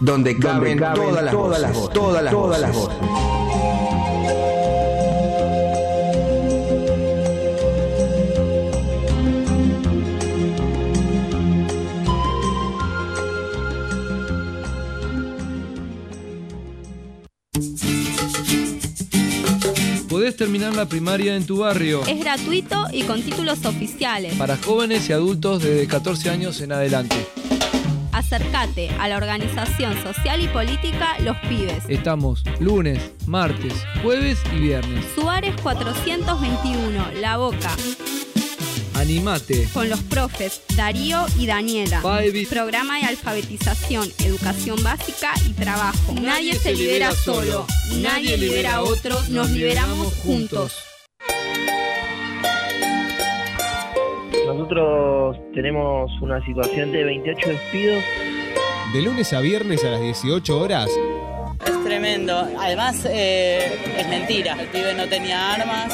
Donde caben, todas, las voces, todas las todas las voces. Podés terminar la primaria en tu barrio. Es gratuito y con títulos oficiales. Para jóvenes y adultos desde 14 años en adelante. Acércate a la organización social y política Los Pibes. Estamos lunes, martes, jueves y viernes. Suárez 421, La Boca. Animate. Con los profes Darío y Daniela. Baby. Programa de alfabetización, educación básica y trabajo. Nadie, se libera solo. Nadie libera a otro. Nos liberamos juntos. Nosotros tenemos una situación de 28 despidos. De lunes a viernes a las 18 horas. Es tremendo. Además, eh, es mentira. El pibe no tenía armas.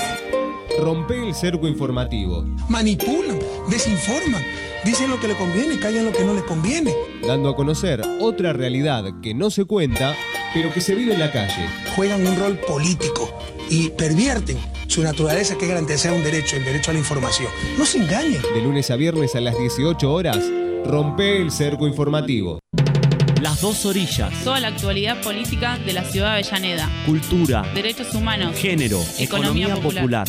Rompe el cerco informativo. Manipulan, desinforman, dicen lo que le conviene, callan lo que no les conviene. Dando a conocer otra realidad que no se cuenta, pero que se vive en la calle. Juegan un rol político y pervierten su naturaleza que es garantizar un derecho, el derecho a la información. No se engañen. De lunes a viernes a las 18 horas, rompe el cerco informativo. Las dos orillas. Toda la actualidad política de la ciudad de Avellaneda. Cultura. Derechos humanos. Género. Economía, popular.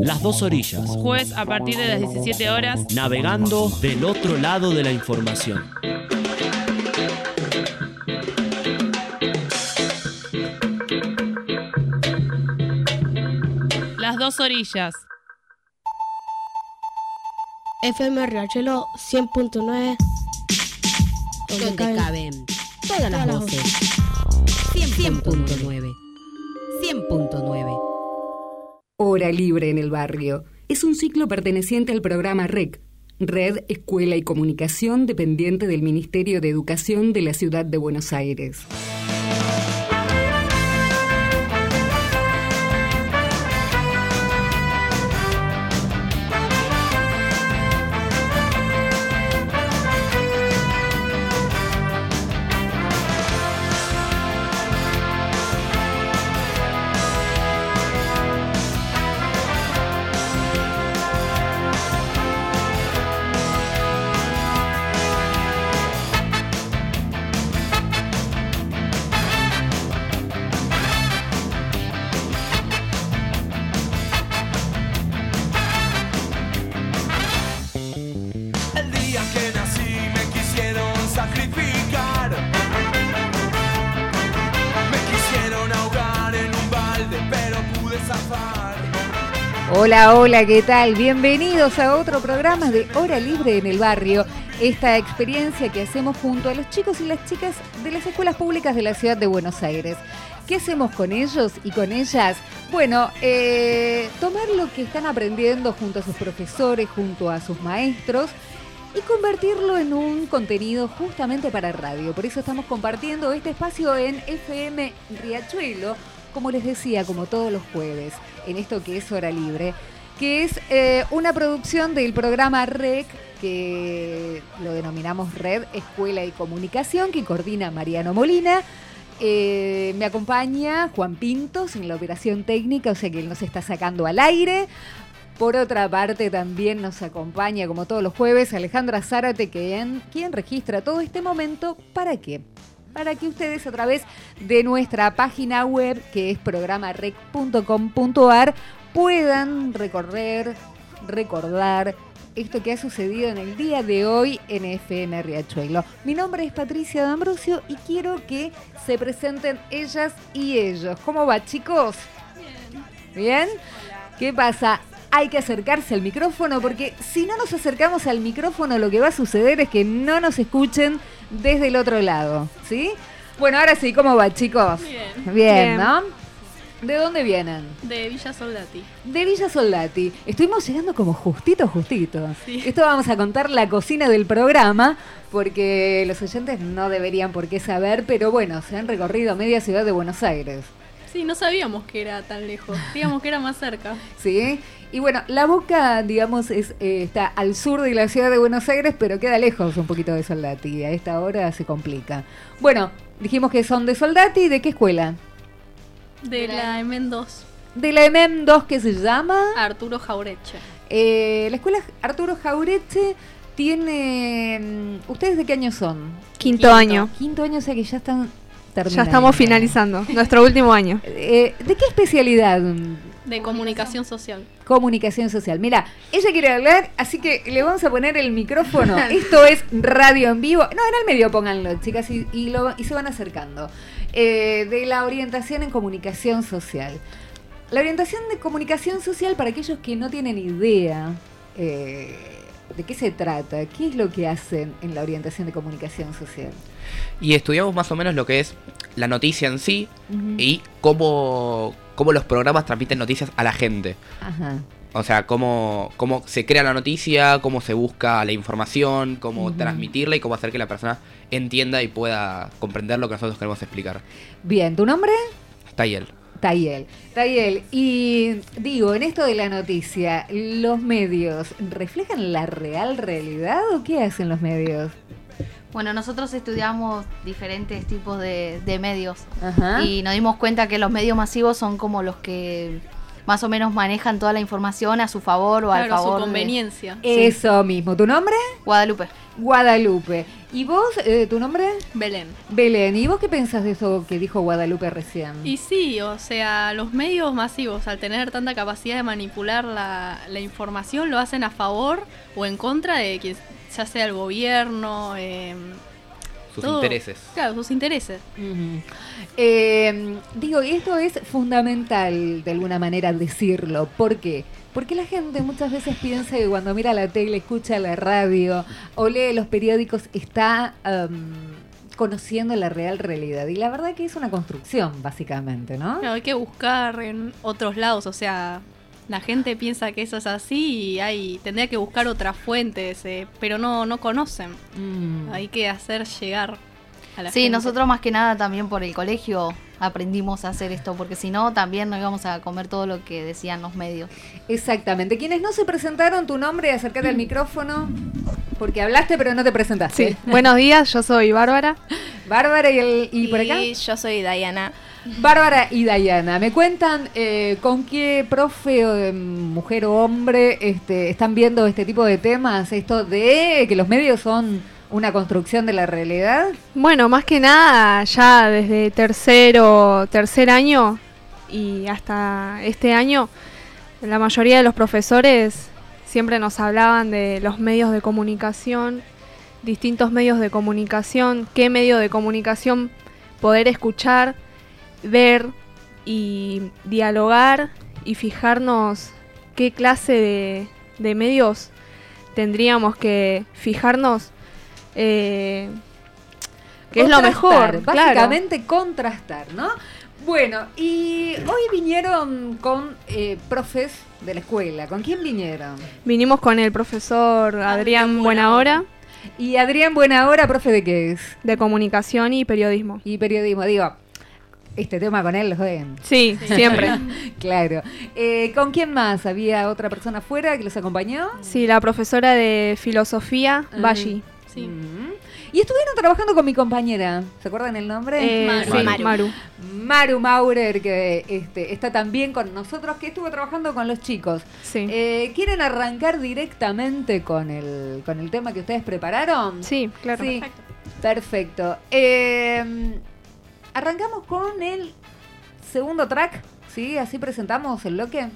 Las dos orillas. Jueves a partir de las 17 horas. Navegando del otro lado de la información. Dos orillas. FM Riachuelo 100.9 Donde caben todas las voces. 100.9 100.9 Hora Libre en el Barrio. Es un ciclo perteneciente al programa REC, Red Escuela y Comunicación dependiente del Ministerio de Educación de la Ciudad de Buenos Aires. Hola, ¿qué tal? Bienvenidos a otro programa de Hora Libre en el Barrio. Esta experiencia que hacemos junto a los chicos y las chicas de las escuelas públicas de la ciudad de Buenos Aires. ¿Qué hacemos con ellos y con ellas? Bueno, eh, tomar lo que están aprendiendo junto a sus profesores, junto a sus maestros y convertirlo en un contenido justamente para radio. Por eso estamos compartiendo este espacio en FM Riachuelo, como les decía, como todos los jueves, en esto que es Hora Libre, que es eh, una producción del programa REC, que lo denominamos Red Escuela y Comunicación, que coordina Mariano Molina. Eh, me acompaña Juan Pintos en la operación técnica, o sea que él nos está sacando al aire. Por otra parte, también nos acompaña, como todos los jueves, Alejandra Zárate, quien, quien registra todo este momento. ¿Para qué? Para que ustedes a través de nuestra página web, que es programarec.com.ar, puedan recorrer, recordar esto que ha sucedido en el día de hoy en FM Riachuelo. Mi nombre es Patricia D'Ambrosio y quiero que se presenten ellas y ellos. ¿Cómo va, chicos? Bien. ¿Bien? ¿Qué pasa? Hay que acercarse al micrófono porque si no nos acercamos al micrófono lo que va a suceder es que no nos escuchen desde el otro lado, ¿sí? Bueno, ahora sí, ¿cómo va, chicos? Bien. Bien, Bien. ¿no? ¿De dónde vienen? De Villa Soldati. De Villa Soldati. Estuvimos llegando como justito, justito. Sí. Esto vamos a contar la cocina del programa, porque los oyentes no deberían por qué saber, pero bueno, se han recorrido media ciudad de Buenos Aires. Sí, no sabíamos que era tan lejos. Digamos que era más cerca. Sí. Y bueno, la Boca, digamos, es, eh, está al sur de la ciudad de Buenos Aires, pero queda lejos un poquito de Soldati. A esta hora se complica. Bueno, dijimos que son de Soldati. ¿De qué escuela? De la MM2. De la MM2 que se llama Arturo Jaureche. Eh, la escuela Arturo Jaureche tiene... mm, ¿Ustedes de qué año son? Quinto año. Quinto año, o sea que ya están terminando. Ya estamos finalizando nuestro último año. Eh, ¿De qué especialidad? De comunicación social. Comunicación social. Mira, ella quiere hablar, así que le vamos a poner el micrófono. Esto es radio en vivo. No, en el medio pónganlo, chicas, y, y lo- y se van acercando. Eh, de la orientación en comunicación social. La orientación de comunicación social, para aquellos que no tienen idea eh, de qué se trata, qué es lo que hacen en la orientación de comunicación social. Y estudiamos más o menos lo que es la noticia en sí y cómo, cómo los programas transmiten noticias a la gente. Ajá. O sea, cómo, cómo se crea la noticia, cómo se busca la información, cómo transmitirla y cómo hacer que la persona entienda y pueda comprender lo que nosotros queremos explicar. Bien, ¿tu nombre? Tayel. Tayel. Tayel, y digo, en esto de la noticia, ¿los medios reflejan la real realidad o qué hacen los medios? Bueno, nosotros estudiamos diferentes tipos de, de medios Ajá. y nos dimos cuenta que los medios masivos son como los que más o menos manejan toda la información a su favor o al Claro, a su favor. de- conveniencia. Eso mismo. ¿Tu nombre? Guadalupe. Guadalupe. ¿Y vos, eh, tu nombre? Belén. Belén. ¿Y vos qué pensás de eso que dijo Guadalupe recién? Y sí, o sea, los medios masivos, al tener tanta capacidad de manipular la, la información, lo hacen a favor o en contra de quien, ya sea el gobierno, eh, Sus todo. intereses. Claro, sus intereses. Eh, digo, y esto es fundamental de alguna manera decirlo. ¿Por qué? Porque la gente muchas veces piensa que cuando mira la tele, escucha la radio o lee los periódicos está am, conociendo la real realidad. Y la verdad que es una construcción, básicamente, ¿no? Claro, hay que buscar en otros lados, o sea, la gente piensa que eso es así y hay, tendría que buscar otras fuentes, eh, pero no, no conocen. Mm. Hay que hacer llegar a la Sí, gente. nosotros más que nada también por el colegio aprendimos a hacer esto, porque si no también nos íbamos a comer todo lo que decían los medios. Exactamente. Quienes no se presentaron, tu nombre, acércate al micrófono, porque hablaste pero no te presentaste. Sí. Buenos días, yo soy Bárbara. Bárbara y, el, y por acá. yo soy Diana. Bárbara y Dayana, me cuentan eh, con qué profe, o, eh, mujer o hombre, este, están viendo este tipo de temas, esto de que los medios son una construcción de la realidad. Bueno, más que nada, ya desde tercero, tercer año y hasta este año, la mayoría de los profesores siempre nos hablaban de los medios de comunicación, distintos medios de comunicación, qué medio de comunicación poder escuchar, ver y dialogar y fijarnos qué clase de, de medios tendríamos que fijarnos eh, que es lo mejor, claro. Básicamente contrastar, ¿no? Bueno, y hoy vinieron con eh, profes de la escuela. ¿Con quién vinieron? Vinimos con el profesor Adrián Buenahora. Y Adrián Buenahora, profe de qué es? De comunicación y periodismo. Y periodismo, digo, este tema con él los ven. Sí, siempre. claro. Eh, ¿Con quién más? ¿Había otra persona afuera que los acompañó? Sí, la profesora de filosofía. Baggi. Sí. Mm. Y estuvieron trabajando con mi compañera. ¿Se acuerdan el nombre? Eh, Maru. sí, Maru. Maru. Maru Maurer, que este, está también con nosotros, que estuvo trabajando con los chicos. Sí. Eh, ¿Quieren arrancar directamente con el, con el tema que ustedes prepararon? Sí, claro. Sí, perfecto. Eh, arrancamos con el segundo track, ¿sí? Así presentamos el bloque.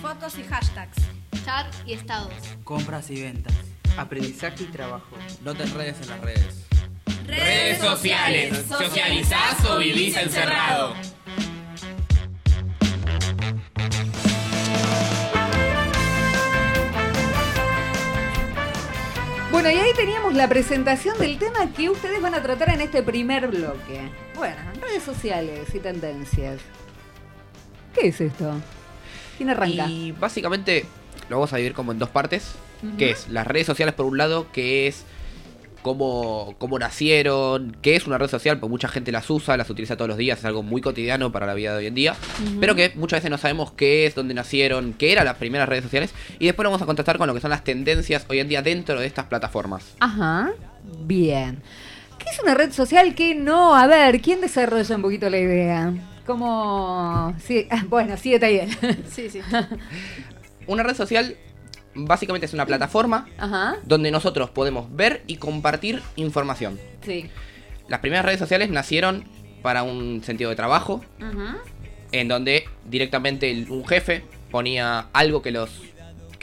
Fotos y hashtags. Chat y estados. Compras y ventas. Aprendizaje y trabajo. No te enredes en las redes. Redes sociales. ¿Socializás o vivís encerrado? Bueno, y ahí teníamos la presentación del tema que ustedes van a tratar en este primer bloque. Bueno, redes sociales y tendencias. ¿Qué es esto? ¿Quién arranca? Y básicamente lo vamos a dividir como en dos partes, Ujú. que es las redes sociales por un lado, que es cómo, cómo nacieron, qué es una red social, porque mucha gente las usa, las utiliza todos los días, es algo muy cotidiano para la vida de hoy en día, pero que muchas veces no sabemos qué es, dónde nacieron, qué eran las primeras redes sociales, y después vamos a contestar con lo que son las tendencias hoy en día dentro de estas plataformas. Ajá, bien. ¿Qué es una red social? ¿Qué no? A ver, ¿quién desarrolla un poquito la idea? ¿Cómo...? Sí, bueno, sí, está bien. Sí, sí. Una red social básicamente es una plataforma Ajá, donde nosotros podemos ver y compartir información. sí. Las primeras redes sociales nacieron para un sentido de trabajo, Ajá. en donde directamente un jefe ponía algo que los,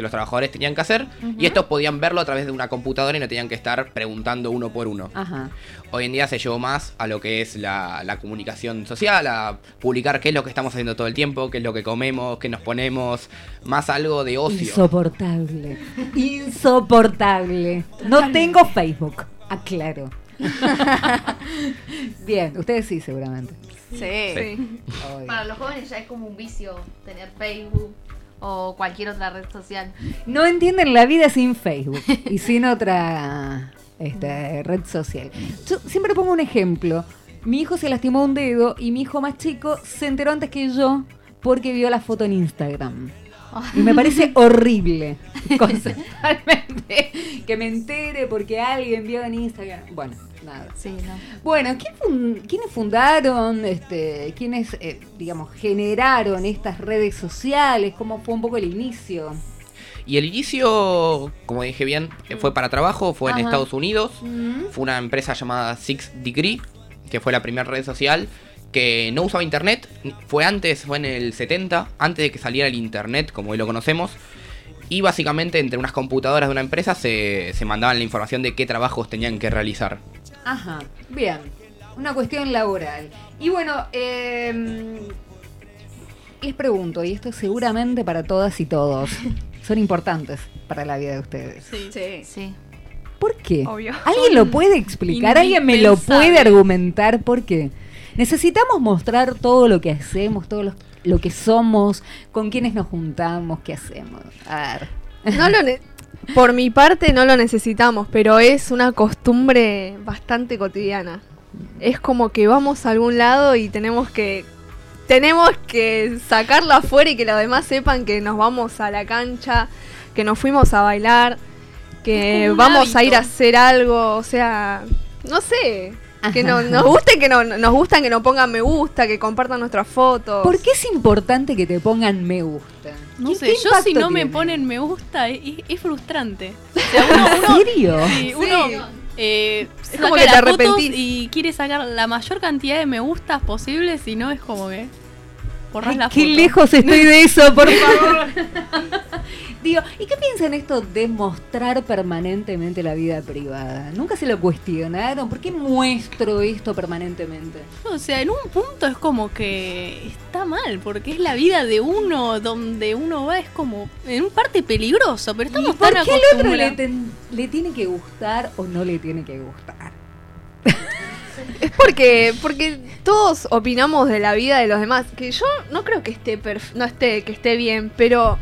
que los trabajadores tenían que hacer y estos podían verlo a través de una computadora y no tenían que estar preguntando uno por uno. Ajá. Hoy en día se llevó más a lo que es la, la comunicación social, a publicar qué es lo que estamos haciendo todo el tiempo, qué es lo que comemos, qué nos ponemos, más algo de ocio. Insoportable. Insoportable. No tengo Facebook, aclaro. Bien, ustedes sí, seguramente. Sí. Para los jóvenes ya es como un vicio tener Facebook o cualquier otra red social. No entienden la vida sin Facebook y sin otra este, red social. Yo siempre pongo un ejemplo. Mi hijo se lastimó un dedo y mi hijo más chico se enteró antes que yo porque vio la foto en Instagram. Y me parece horrible, conceptualmente, que me entere porque alguien vio en Instagram. Bueno, nada. Sí, no. Bueno, ¿quién fun- ¿quiénes fundaron, este, quiénes, eh, digamos, generaron estas redes sociales? ¿Cómo fue un poco el inicio? Y el inicio, como dije bien, eh, fue para trabajo, fue en. Estados Unidos. Mm. Fue una empresa llamada Six Degree, que fue la primera red social que no usaba internet. Fue antes, fue en el 70, antes de que saliera el internet como hoy lo conocemos. Y básicamente entre unas computadoras de una empresa se, se mandaban la información de qué trabajos tenían que realizar. Ajá, bien. Una cuestión laboral. Y bueno, eh, les pregunto, y esto seguramente para todas y todos, son importantes para la vida de ustedes. Sí. Sí. sí. ¿Por qué? Obvio. ¿Alguien lo puede explicar? ¿Alguien me lo puede argumentar? ¿Por qué? Necesitamos mostrar todo lo que hacemos, todo lo, lo que somos, con quiénes nos juntamos, qué hacemos. A ver. No lo por mi parte no lo necesitamos, pero es una costumbre bastante cotidiana. Es como que vamos a algún lado y tenemos que tenemos que sacarlo afuera y que los demás sepan que nos vamos a la cancha, que nos fuimos a bailar, que vamos a ir a hacer algo, o sea, no sé, que no, nos guste que no, nos gustan que nos pongan me gusta, que compartan nuestras fotos. ¿Por qué es importante que te pongan me gusta? No ¿Qué- sé, qué yo si no me tiene? ponen me gusta es, frustrante. O sea, uno, uno- serio? sí, uno eh, Es como que te arrepentís. y quiere sacar la mayor cantidad de me gustas posibles, si no es como que borras Ay, la qué foto. lejos estoy de eso, por favor. Digo, ¿y qué piensan esto de mostrar permanentemente la vida privada? ¿Nunca se lo cuestionaron? ¿Por qué muestro esto permanentemente? O sea, en un punto es como que está mal, porque es la vida de uno, donde uno va, es como en un parte peligroso, pero estamos ¿Por tan qué al otro le, ten- le tiene que gustar o no le tiene que gustar? Es porque, porque todos opinamos de la vida de los demás. Que yo no creo que esté perf- no esté, que esté bien, pero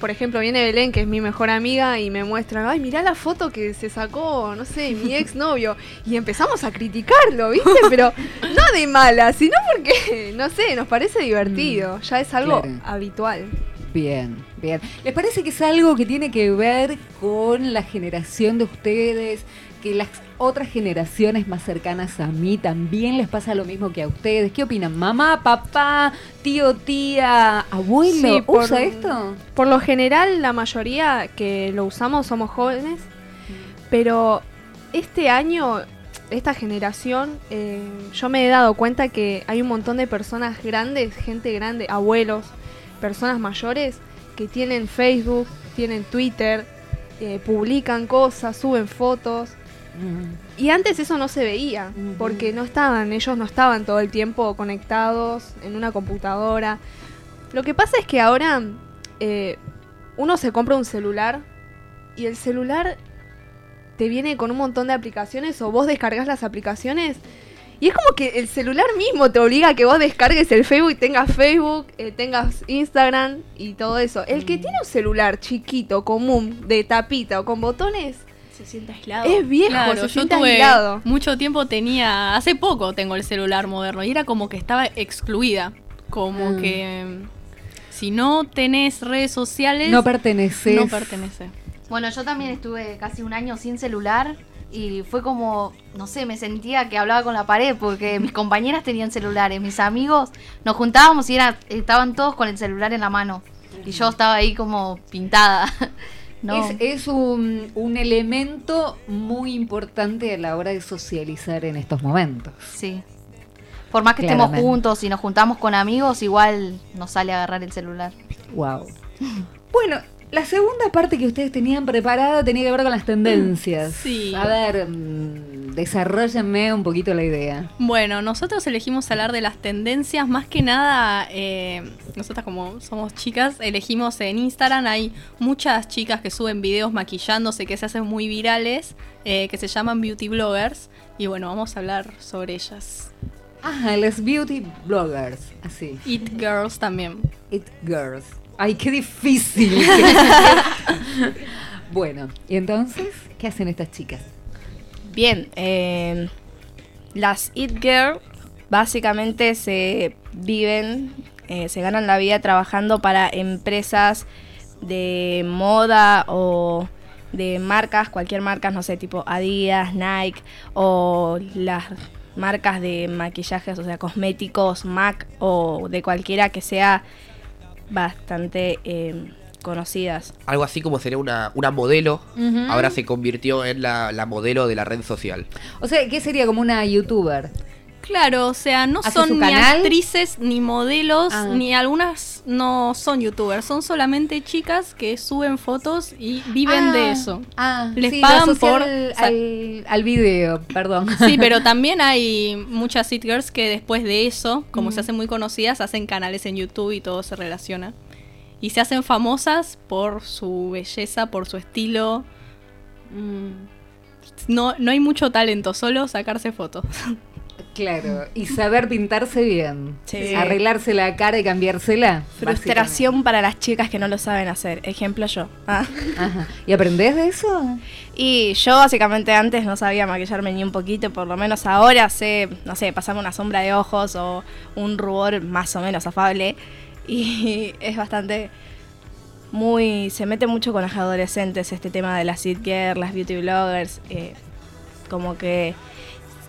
por ejemplo, viene Belén, que es mi mejor amiga, y me muestra, ay, mirá la foto que se sacó, no sé, mi ex novio. Y empezamos a criticarlo, ¿viste? Pero no de mala, sino porque, no sé, nos parece divertido. Ya es algo claro. habitual. Bien, bien. ¿Les parece que es algo que tiene que ver con la generación de ustedes? Que las otras generaciones más cercanas a mí también les pasa lo mismo que a ustedes. ¿Qué opinan? ¿Mamá, papá, tío, tía, abuelo? Sí, por- ¿Usa esto? Por lo general, la mayoría que lo usamos somos jóvenes, pero este año, esta generación, eh, yo me he dado cuenta que hay un montón de personas grandes, gente grande, abuelos, personas mayores, que tienen Facebook, tienen Twitter, eh, publican cosas, suben fotos. Y antes eso no se veía, porque no estaban, ellos no estaban todo el tiempo conectados en una computadora. Lo que pasa es que ahora eh, uno se compra un celular y el celular te viene con un montón de aplicaciones o vos descargas las aplicaciones y es como que el celular mismo te obliga a que vos descargues el Facebook y tengas Facebook, eh, tengas Instagram y todo eso. El que tiene un celular chiquito, común, de tapita o con botones, se siente aislado. Es viejo, Claro, se yo siente tuve aislado. mucho tiempo tenía, hace poco tengo el celular moderno y era como que estaba excluida, como Mm. que si no tenés redes sociales No perteneces. no pertenece. Bueno, yo también estuve casi un año sin celular y fue como, no sé, me sentía que hablaba con la pared porque mis compañeras tenían celulares, mis amigos, nos juntábamos y era, estaban todos con el celular en la mano y yo estaba ahí como pintada. No. Es, es un, un elemento muy importante a la hora de socializar en estos momentos. Sí. Por más que estemos juntos y nos juntamos con amigos, igual nos sale a agarrar el celular. Wow. Bueno, la segunda parte que ustedes tenían preparada tenía que ver con las tendencias. Sí. A ver, mm, desarrollenme un poquito la idea. Bueno, nosotros elegimos hablar de las tendencias, más que nada, eh, nosotras como somos chicas, elegimos en Instagram, hay muchas chicas que suben videos maquillándose que se hacen muy virales, eh, que se llaman beauty bloggers, y bueno, vamos a hablar sobre ellas. Ajá, las beauty bloggers, así. It Girls también. It girls. Ay, qué difícil. bueno, y entonces, ¿qué hacen estas chicas? Bien, eh, las It Girl básicamente se viven, eh, se ganan la vida trabajando para empresas de moda o de marcas, cualquier marca, no sé, tipo Adidas, Nike o las marcas de maquillajes, o sea, cosméticos, MAC o de cualquiera que sea bastante eh, conocidas. Algo así como sería una, una modelo, ahora se convirtió en la, la modelo de la red social. O sea, ¿qué sería como una youtuber? Claro, o sea, no ¿Hace son ni canal? actrices, ni modelos, Ah. ni algunas no son youtubers, son solamente chicas que suben fotos y viven Ah, de eso. Ah, Les sí, pagan por... al, video, perdón. Sí, pero también hay muchas it girls que después de eso, como Mm. se hacen muy conocidas, hacen canales en YouTube y todo se relaciona. Y se hacen famosas por su belleza, por su estilo. Mm. No, no hay mucho talento, solo sacarse fotos. Claro, y saber pintarse bien. Sí. Arreglarse la cara y cambiársela. Frustración para las chicas que no lo saben hacer. Ejemplo yo. Ah. Ajá. ¿Y aprendés de eso? Y yo básicamente antes no sabía maquillarme ni un poquito, por lo menos ahora sé, no sé, pasarme una sombra de ojos o un rubor más o menos afable. Y es bastante muy... se mete mucho con las adolescentes este tema de las it girl, las beauty bloggers, eh, como que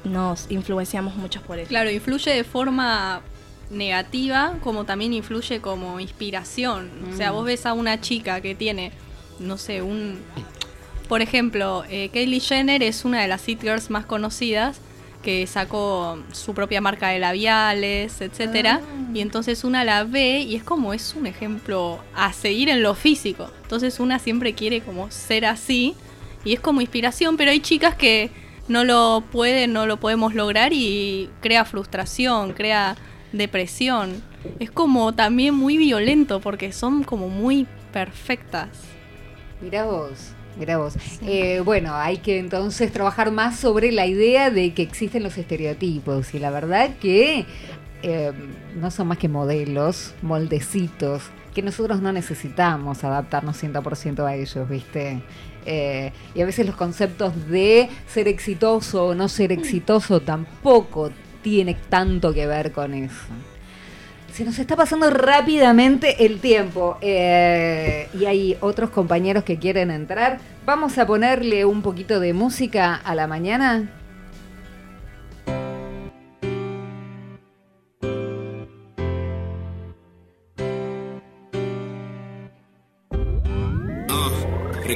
nos influenciamos mucho por eso. Claro, influye de forma negativa, como también influye como inspiración. O sea, Mm. vos ves a una chica que tiene, no sé, un... Por ejemplo, eh, Kylie Jenner es una de las it girls más conocidas que sacó su propia marca de labiales, etcétera, y entonces una la ve y es como es un ejemplo a seguir en lo físico. Entonces una siempre quiere como ser así y es como inspiración, pero hay chicas que no lo pueden, no lo podemos lograr y crea frustración, crea depresión. Es como también muy violento porque son como muy perfectas. Mirá vos, mirá vos. Eh, bueno, hay que entonces trabajar más sobre la idea de que existen los estereotipos y la verdad que eh, no son más que modelos, moldecitos, que nosotros no necesitamos adaptarnos 100% a ellos, ¿viste? Eh, y a veces los conceptos de ser exitoso o no ser exitoso tampoco tiene tanto que ver con eso. Se nos está pasando rápidamente el tiempo eh, y hay otros compañeros que quieren entrar. Vamos a ponerle un poquito de música a la mañana.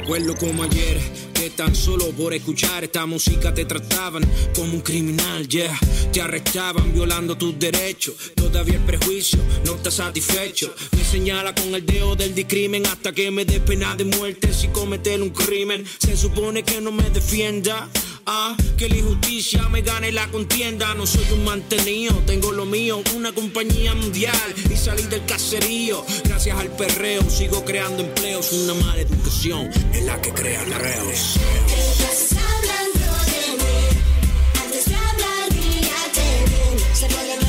Recuerdo como ayer que tan solo por escuchar esta música te trataban como un criminal, yeah. Te arrestaban violando tus derechos. Todavía el prejuicio no está satisfecho. Me señala con el dedo del discrimen hasta que me dé pena de muerte si cometer un crimen. Se supone que no me defienda. Ah, que la injusticia me gane la contienda. No soy un mantenido, tengo lo mío, una compañía mundial y salí del caserío. Gracias al perreo sigo creando empleos. Una mala educación es la que crea reos. Estás hablando de mí, antes de hablar. Se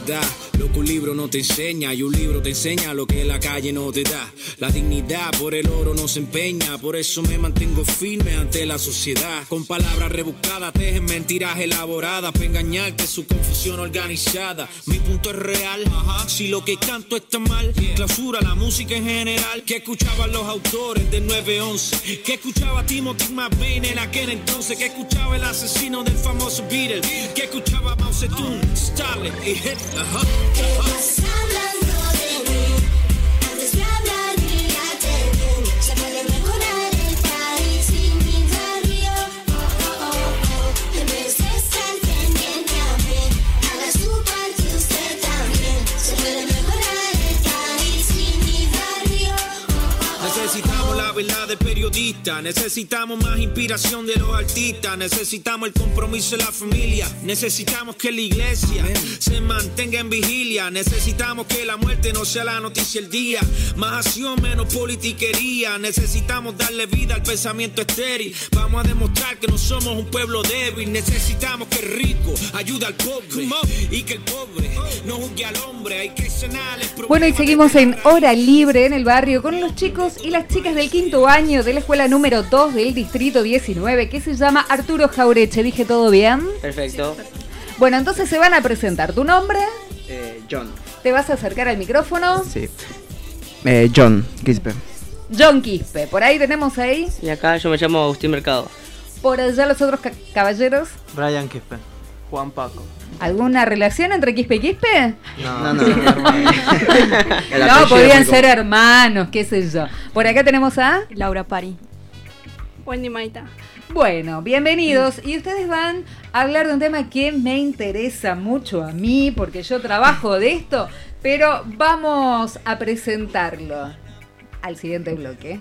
te da lo que un libro no te enseña y un libro te enseña lo que la calle no te da. La dignidad por el oro no se empeña, por eso me mantengo firme ante la sociedad. Con palabras rebuscadas, tejen mentiras elaboradas para engañarte, su confusión organizada. Mi punto es real, si lo que canto está mal, clausura la música en general. Que escuchaban los autores del 911, que escuchaba Timothy McVeigh en aquel entonces, que escuchaba el asesino del famoso Beatle, que escuchaba Mao Zedong, Stalin y Hitler. ajá, I'm a Sound necesitamos más inspiración de los artistas, necesitamos el compromiso de la familia, necesitamos que la iglesia se mantenga en vigilia, necesitamos que la muerte no sea la noticia del día, más acción, menos politiquería, necesitamos darle vida al pensamiento estéril, vamos a demostrar que no somos un pueblo débil, necesitamos que el rico ayude al pobre y que el pobre no juzgue al hombre, hay que sanar el Bueno, y seguimos en Hora Libre en el barrio con los chicos y las chicas del quinto año de la escuela número 2 del distrito 19 que se llama Arturo Jaureche. ¿Dije todo bien? Perfecto. Bueno, entonces se van a presentar. ¿Tu nombre? Eh, John. ¿Te vas a acercar al micrófono? Sí. Eh, John Quispe. John Quispe. Por ahí tenemos ahí. Y acá yo me llamo Agustín Mercado. Por allá los otros ca- caballeros. Brian Quispe. Juan Paco. ¿Alguna relación entre Quispe y Quispe? No, no, no. No, apellido podían ser hermanos, qué sé yo. Por acá tenemos a Laura Pari. Wendy Maita. Bueno, bienvenidos. Y ustedes van a hablar de un tema que me interesa mucho a mí, porque yo trabajo de esto, pero vamos a presentarlo al siguiente bloque.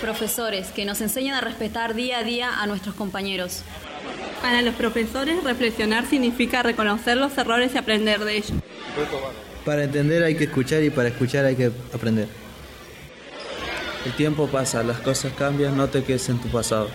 Profesores que nos enseñan a respetar día a día a nuestros compañeros. Para los profesores, reflexionar significa reconocer los errores y aprender de ellos. Para entender hay que escuchar y para escuchar hay que aprender. El tiempo pasa, las cosas cambian, no te quedes en tu pasado.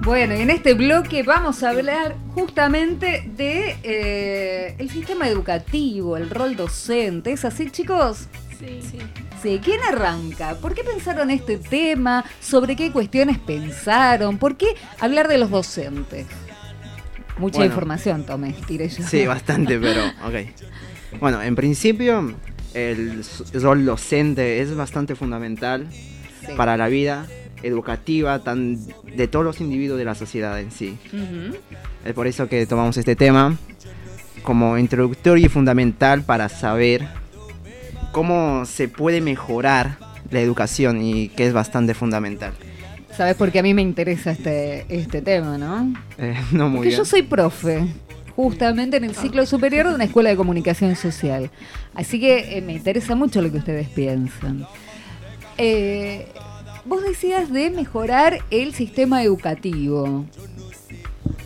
Bueno, y en este bloque vamos a hablar justamente de eh, el sistema educativo, el rol docente. ¿Es así, chicos? Sí. sí. Sí, ¿quién arranca? ¿Por qué pensaron este tema? ¿Sobre qué cuestiones pensaron? ¿Por qué hablar de los docentes? Mucha Bueno. información, tomé, tiré yo. Sí, bastante, pero ok. Bueno, en principio el rol docente es bastante fundamental Sí. para la vida educativa tan de todos los individuos de la sociedad en sí. Ujú. Es por eso que tomamos este tema como introductorio y fundamental para saber cómo se puede mejorar la educación y que es bastante fundamental. ¿Sabes por qué a mí me interesa este, este tema, no? Eh, no muy Porque bien. yo soy profe, justamente en el ciclo superior de una escuela de comunicación social. Así que eh, me interesa mucho lo que ustedes piensan. Eh, vos decías de mejorar el sistema educativo.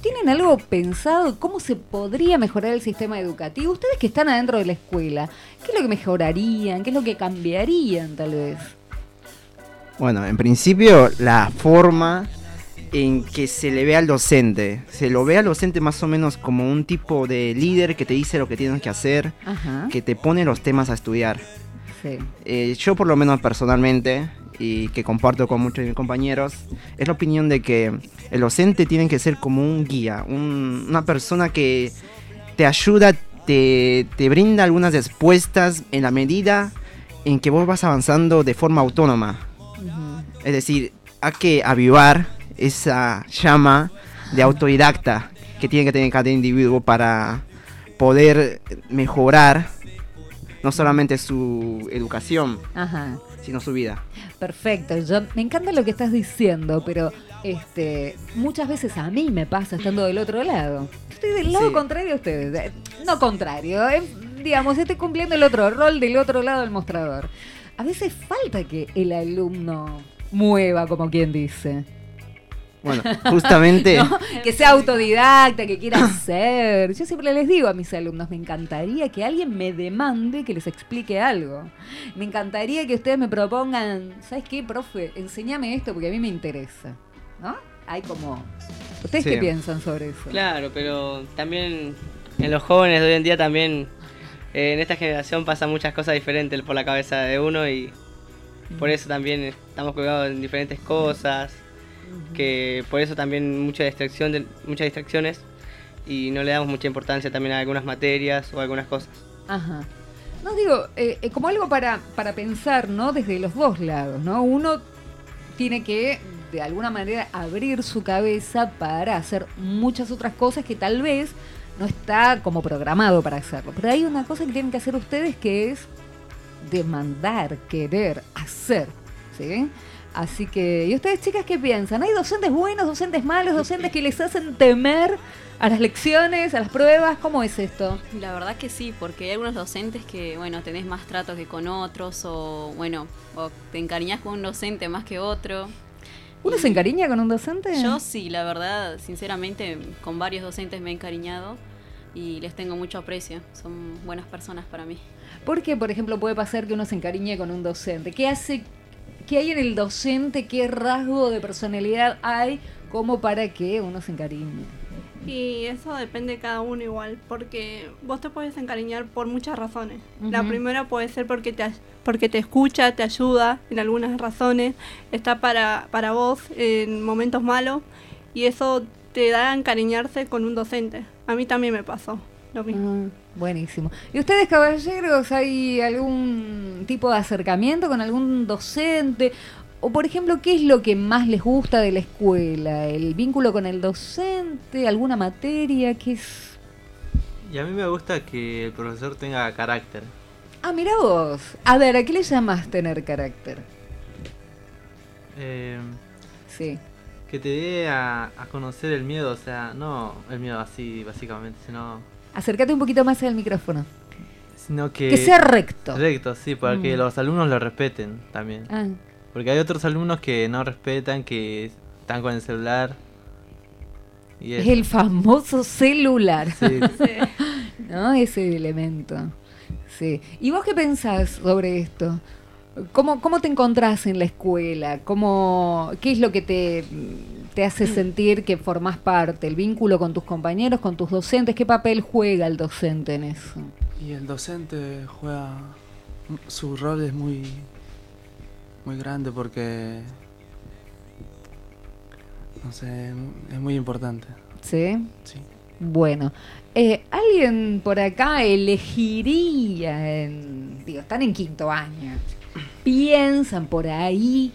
¿Tienen algo pensado? ¿Cómo se podría mejorar el sistema educativo? Ustedes que están adentro de la escuela, ¿qué es lo que mejorarían? ¿Qué es lo que cambiarían tal vez? Bueno, en principio la forma en que se le ve al docente, se lo ve al docente más o menos como un tipo de líder que te dice lo que tienes que hacer, Ajá. que te pone los temas a estudiar. Sí. Eh, yo por lo menos personalmente, y que comparto con muchos de mis compañeros, es la opinión de que el docente tiene que ser como un guía, un- una persona que te ayuda, te, te brinda algunas respuestas en la medida en que vos vas avanzando de forma autónoma. Es decir, hay que avivar esa llama de autodidacta que tiene que tener cada individuo para poder mejorar no solamente su educación, Ajá. sino su vida. Perfecto, yo me encanta lo que estás diciendo, pero este muchas veces a mí me pasa estando del otro lado. Estoy del lado Sí. contrario a ustedes. eh, No contrario, eh, digamos, estoy cumpliendo el otro rol del otro lado del mostrador. A veces falta que el alumno mueva, como quien dice. Bueno, justamente. ¿No? Que sea autodidacta, que quiera hacer. Yo siempre les digo a mis alumnos, me encantaría que alguien me demande que les explique algo. Me encantaría que ustedes me propongan, ¿sabes qué, profe? Enséñame esto porque a mí me interesa. ¿No? Hay como... ¿Ustedes Sí. qué piensan sobre eso? Claro, pero también en los jóvenes de hoy en día también eh, en esta generación pasan muchas cosas diferentes por la cabeza de uno y por eso también estamos colgados en diferentes cosas, que por eso también mucha distracción, de- muchas distracciones y no le damos mucha importancia también a algunas materias o a algunas cosas. Ajá. No digo, eh, eh, como algo para, para pensar, ¿no? Desde los dos lados, ¿no? Uno tiene que, de alguna manera, abrir su cabeza para hacer muchas otras cosas que tal vez no está como programado para hacerlo. Pero hay una cosa que tienen que hacer ustedes que es demandar, querer, hacer, ¿sí? Así que, ¿y ustedes chicas qué piensan? ¿Hay docentes buenos, docentes malos, docentes que les hacen temer a las lecciones, a las pruebas? ¿Cómo es esto? La verdad que sí, porque hay algunos docentes que, bueno, tenés más trato que con otros o, bueno, o te encariñás con un docente más que otro. ¿Uno se encariña con un docente? Yo sí, la verdad, sinceramente, con varios docentes me he encariñado y les tengo mucho aprecio. Son buenas personas para mí. ¿Por qué, por ejemplo, puede pasar que uno se encariñe con un docente? ¿Qué hace, qué hay en el docente, qué rasgo de personalidad hay como para que uno se encariñe? Y eso depende de cada uno igual, porque vos te puedes encariñar por muchas razones. La primera puede ser porque te, porque te escucha, te ayuda en algunas razones, está para, para vos en momentos malos y eso te da a encariñarse con un docente. A mí también me pasó lo mismo. Buenísimo. ¿Y ustedes, caballeros, hay algún tipo de acercamiento con algún docente? O, por ejemplo, ¿qué es lo que más les gusta de la escuela? ¿El vínculo con el docente? ¿Alguna materia? ¿Qué es? Y a mí me gusta que el profesor tenga carácter. Ah, mira vos. A ver, ¿a qué le llamas tener carácter? Eh, sí. Que te dé a, a conocer el miedo, o sea, no el miedo así básicamente, sino, Acércate un poquito más al micrófono. sino que... Que sea recto. Recto, sí, para que Mm. los alumnos lo respeten también. Ah. Porque hay otros alumnos que no respetan, que están con el celular. Y Es el famoso celular. Sí. ¿No? Ese elemento. Sí. ¿Y vos qué pensás sobre esto? ¿Cómo, cómo te encontrás en la escuela? ¿Cómo, ¿Qué es lo que te, te hace sentir que formás parte? ¿El vínculo con tus compañeros, con tus docentes? ¿Qué papel juega el docente en eso? Y el docente juega. Su rol es muy. muy grande porque. No sé, es muy importante. ¿Sí? Sí. Bueno, eh, ¿alguien por acá elegiría, en, digo, están en quinto año, piensan por ahí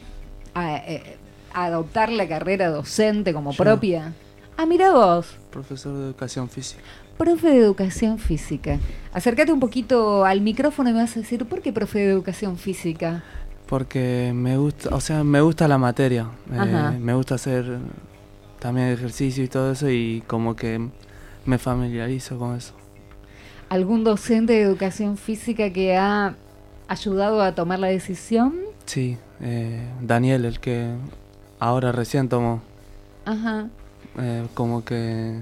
a, eh, adoptar la carrera docente como Yo. propia? Ah, mira vos, Profesor de educación física. profe de educación física. Acércate un poquito al micrófono y me vas a decir, ¿por qué profe de educación física? Porque me gusta, o sea, me gusta la materia. eh, me gusta hacer también ejercicio y todo eso y como que me familiarizo con eso. ¿Algún docente de educación física que ha ayudado a tomar la decisión? Sí, eh, Daniel, el que ahora recién tomó, Ajá. eh, como que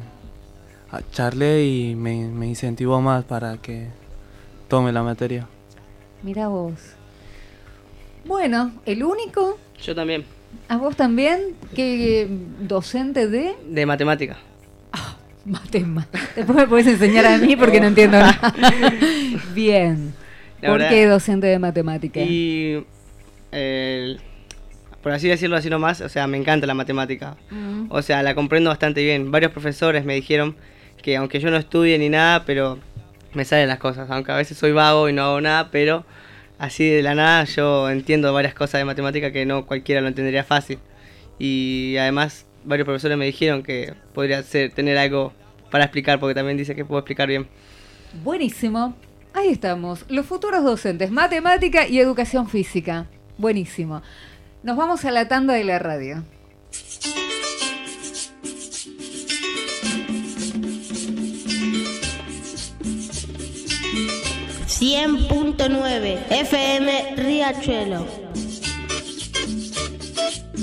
ah, charlé y me, me incentivó más para que tome la materia. Mira vos. Bueno, el único, Yo también, a vos también, que docente de de matemática. matemáticas. Después me puedes enseñar a mí porque no entiendo nada. Bien. La ¿Por verdad- qué docente de matemáticas? Y el- por así decirlo así nomás, o sea, me encanta la matemática. O sea, la comprendo bastante bien. Varios profesores me dijeron que aunque yo no estudie ni nada, pero me salen las cosas. Aunque a veces soy vago y no hago nada, pero así de la nada yo entiendo varias cosas de matemática que no cualquiera lo entendería fácil. Y además varios profesores me dijeron que podría ser, tener algo para explicar, porque también dice que puedo explicar bien. Buenísimo. Ahí estamos. Los futuros docentes, matemática y educación física. Buenísimo. Nos vamos a la tanda de la radio. FM Riachuelo.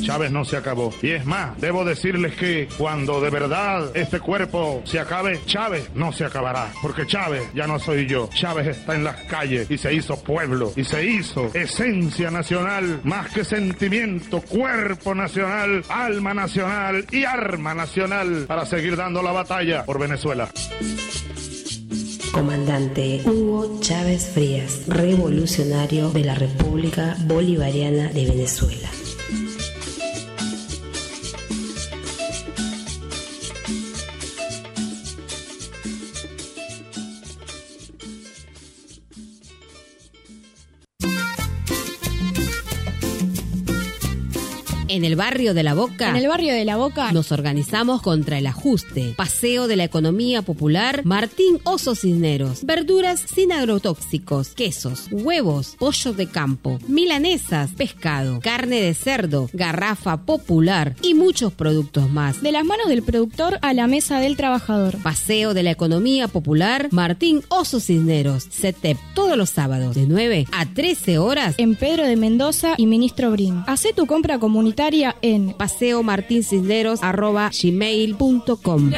Chávez no se acabó. Y es más, debo decirles que cuando de verdad este cuerpo se acabe, Chávez no se acabará. Porque Chávez ya no soy yo. Chávez está en las calles y se hizo pueblo y se hizo esencia nacional, más que sentimiento, cuerpo nacional, alma nacional y arma nacional para seguir dando la batalla por Venezuela. Comandante Hugo Chávez Frías, revolucionario de la República Bolivariana de Venezuela. Barrio de La Boca. En el barrio de La Boca. Nos organizamos contra el ajuste. Paseo de la economía popular. Martín Oso Cisneros. Verduras sin agrotóxicos. Quesos. Huevos. Pollo de campo. Milanesas. Pescado. Carne de cerdo. Garrafa popular. Y muchos productos más. De las manos del productor a la mesa del trabajador. Paseo de la economía popular. Martín Oso Cisneros. CETEP. Todos los sábados. De 9 a 13 horas. En Pedro de Mendoza y Ministro Brin. Hacé tu compra comunitaria en paseo martín cisneros arroba gmail.com.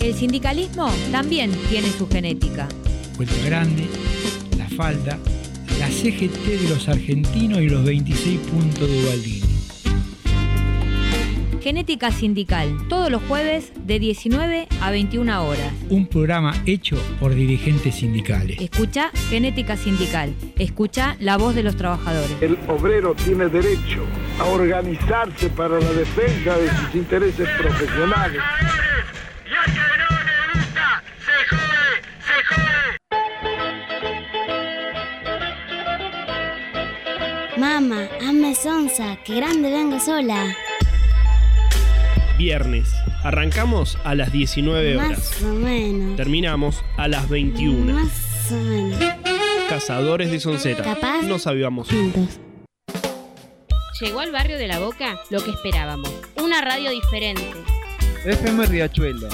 El sindicalismo también tiene su genética. Puerto Grande, La Falda, la CGT de los argentinos y los 26 puntos de Ubaldini. Genética Sindical, todos los jueves de 19 a 21 horas. Un programa hecho por dirigentes sindicales. Escucha Genética Sindical, escucha la voz de los trabajadores. El obrero tiene derecho a organizarse para la defensa de sus intereses profesionales. Mamá, hazme sonza, que grande vengo sola. Viernes. Arrancamos a las 19 horas. Más o menos. Terminamos a las 21. Más o menos. Cazadores de Sonceta. Capaz. Nos avivamos. Llegó al barrio de La Boca lo que esperábamos. Una radio diferente. FM Riachuelo,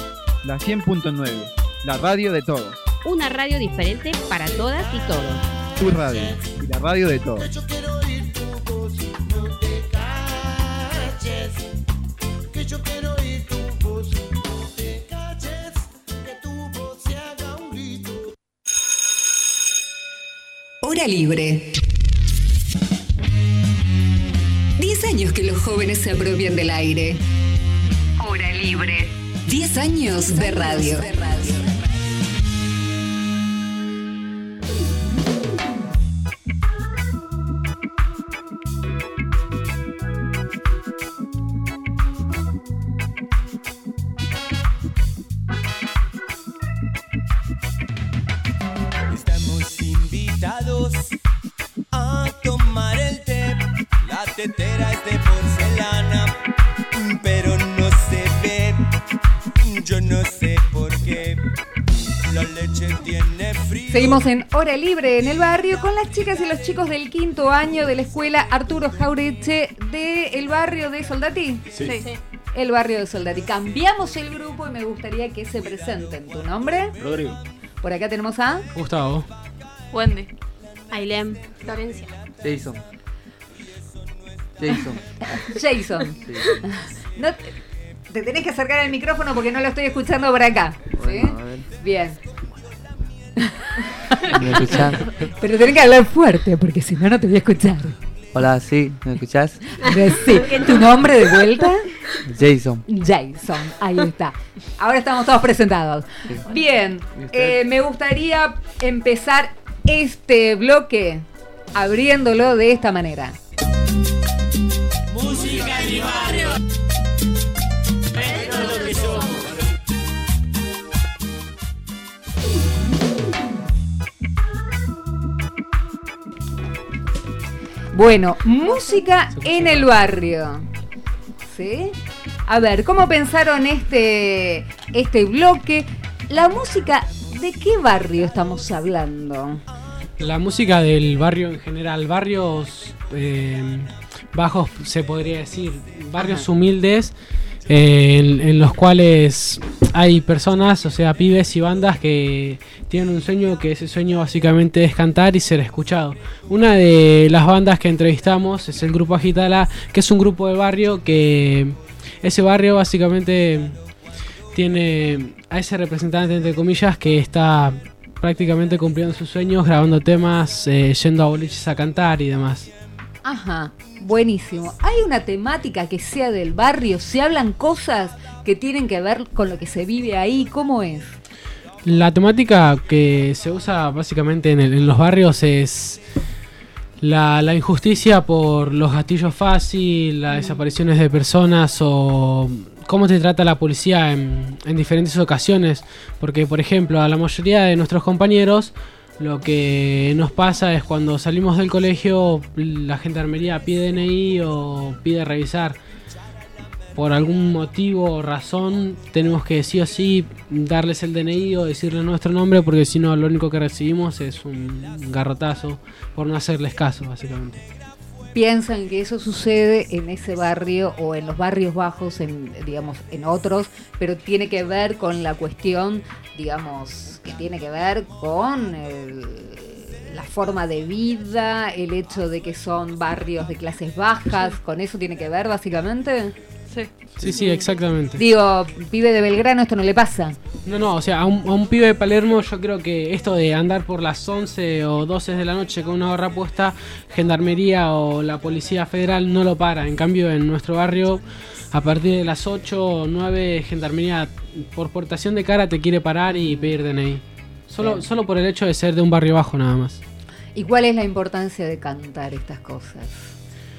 la 100.9, la radio de todos. Una radio diferente para todas y todos. Tu radio y la radio de todos. Hora libre. 10 años que los jóvenes se apropian del aire. Hora libre. 10 años de radio. Seguimos en Hora Libre en el barrio con las chicas y los chicos del quinto año de la escuela Arturo Jaureche del barrio de Soldati. Sí. Sí. El barrio de Soldati. Cambiamos el grupo y me gustaría que se presenten. ¿Tu nombre? Rodrigo. Por acá tenemos a Gustavo. Wendy. Ailem. Florencia. Jason. Jason. Jason. No te, te tenés que acercar al micrófono porque no lo estoy escuchando por acá. ¿sí? Bueno, a ver. Bien. ¿Me escuchás? Pero tenés que hablar fuerte porque si no, no te voy a escuchar. Hola, sí, ¿me escuchás? Sí. ¿Tu nombre de vuelta? Jason. Jason, ahí está. Ahora estamos todos presentados. Bien, eh, me gustaría empezar este bloque abriéndolo de esta manera. Bueno, música en el barrio. ¿Sí? A ver, ¿cómo pensaron este, este bloque? La música, ¿de qué barrio estamos hablando? La música del barrio en general, barrios eh, bajos se podría decir, barrios Ajá. humildes en, en los cuales hay personas, o sea, pibes y bandas que tienen un sueño que ese sueño básicamente es cantar y ser escuchado. Una de las bandas que entrevistamos es el grupo Agitala, que es un grupo de barrio que ese barrio básicamente tiene a ese representante entre comillas que está prácticamente cumpliendo sus sueños, grabando temas, eh, yendo a boliches a cantar y demás. Ajá, buenísimo. ¿Hay una temática que sea del barrio? ¿Se hablan cosas que tienen que ver con lo que se vive ahí? ¿Cómo es? La temática que se usa básicamente en, el- en los barrios es la, la injusticia por los gatillos fácil, las desapariciones de personas o cómo te trata la policía en, en diferentes ocasiones. Porque, por ejemplo, a la mayoría de nuestros compañeros lo que nos pasa es cuando salimos del colegio la gendarmería pide DNI o pide revisar por algún motivo o razón tenemos que sí o sí darles el DNI o decirle nuestro nombre porque si no lo único que recibimos es un garrotazo por no hacerles caso básicamente. Piensan que eso sucede en ese barrio o en los barrios bajos, en, digamos, en otros, pero tiene que ver con la cuestión, digamos, que tiene que ver con el- la forma de vida, el hecho de que son barrios de clases bajas, con eso tiene que ver básicamente. Sí. Sí, sí, exactamente. Digo, pibe de Belgrano, esto no le pasa. No, no, o sea, a un, a un pibe de Palermo yo creo que esto de andar por las 11 o 12 de la noche con una gorra puesta, Gendarmería o la Policía Federal no lo para. En cambio, en nuestro barrio, a partir de las 8 o 9, Gendarmería por portación de cara te quiere parar y pedir DNI. Solo, Bien. solo por el hecho de ser de un barrio bajo nada más. ¿Y cuál es la importancia de cantar estas cosas?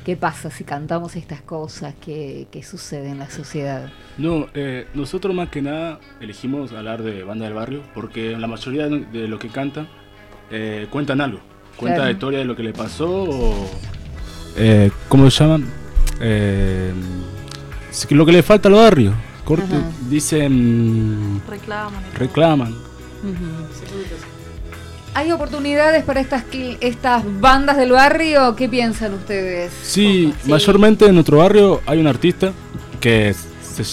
¿Qué pasa si cantamos estas cosas? ¿Qué, qué sucede en la sociedad? No, eh, nosotros más que nada elegimos hablar de banda del barrio porque la mayoría de lo que cantan eh, cuentan algo. Cuentan Claro. la historia de lo que le pasó o... eh, ¿Cómo se llaman? Eh, lo que le falta al barrio. Corte, dicen... Reclaman. Reclaman. ¿Hay oportunidades para estas, estas bandas del barrio? ¿Qué piensan ustedes? Sí, mayormente en nuestro barrio hay un artista que se,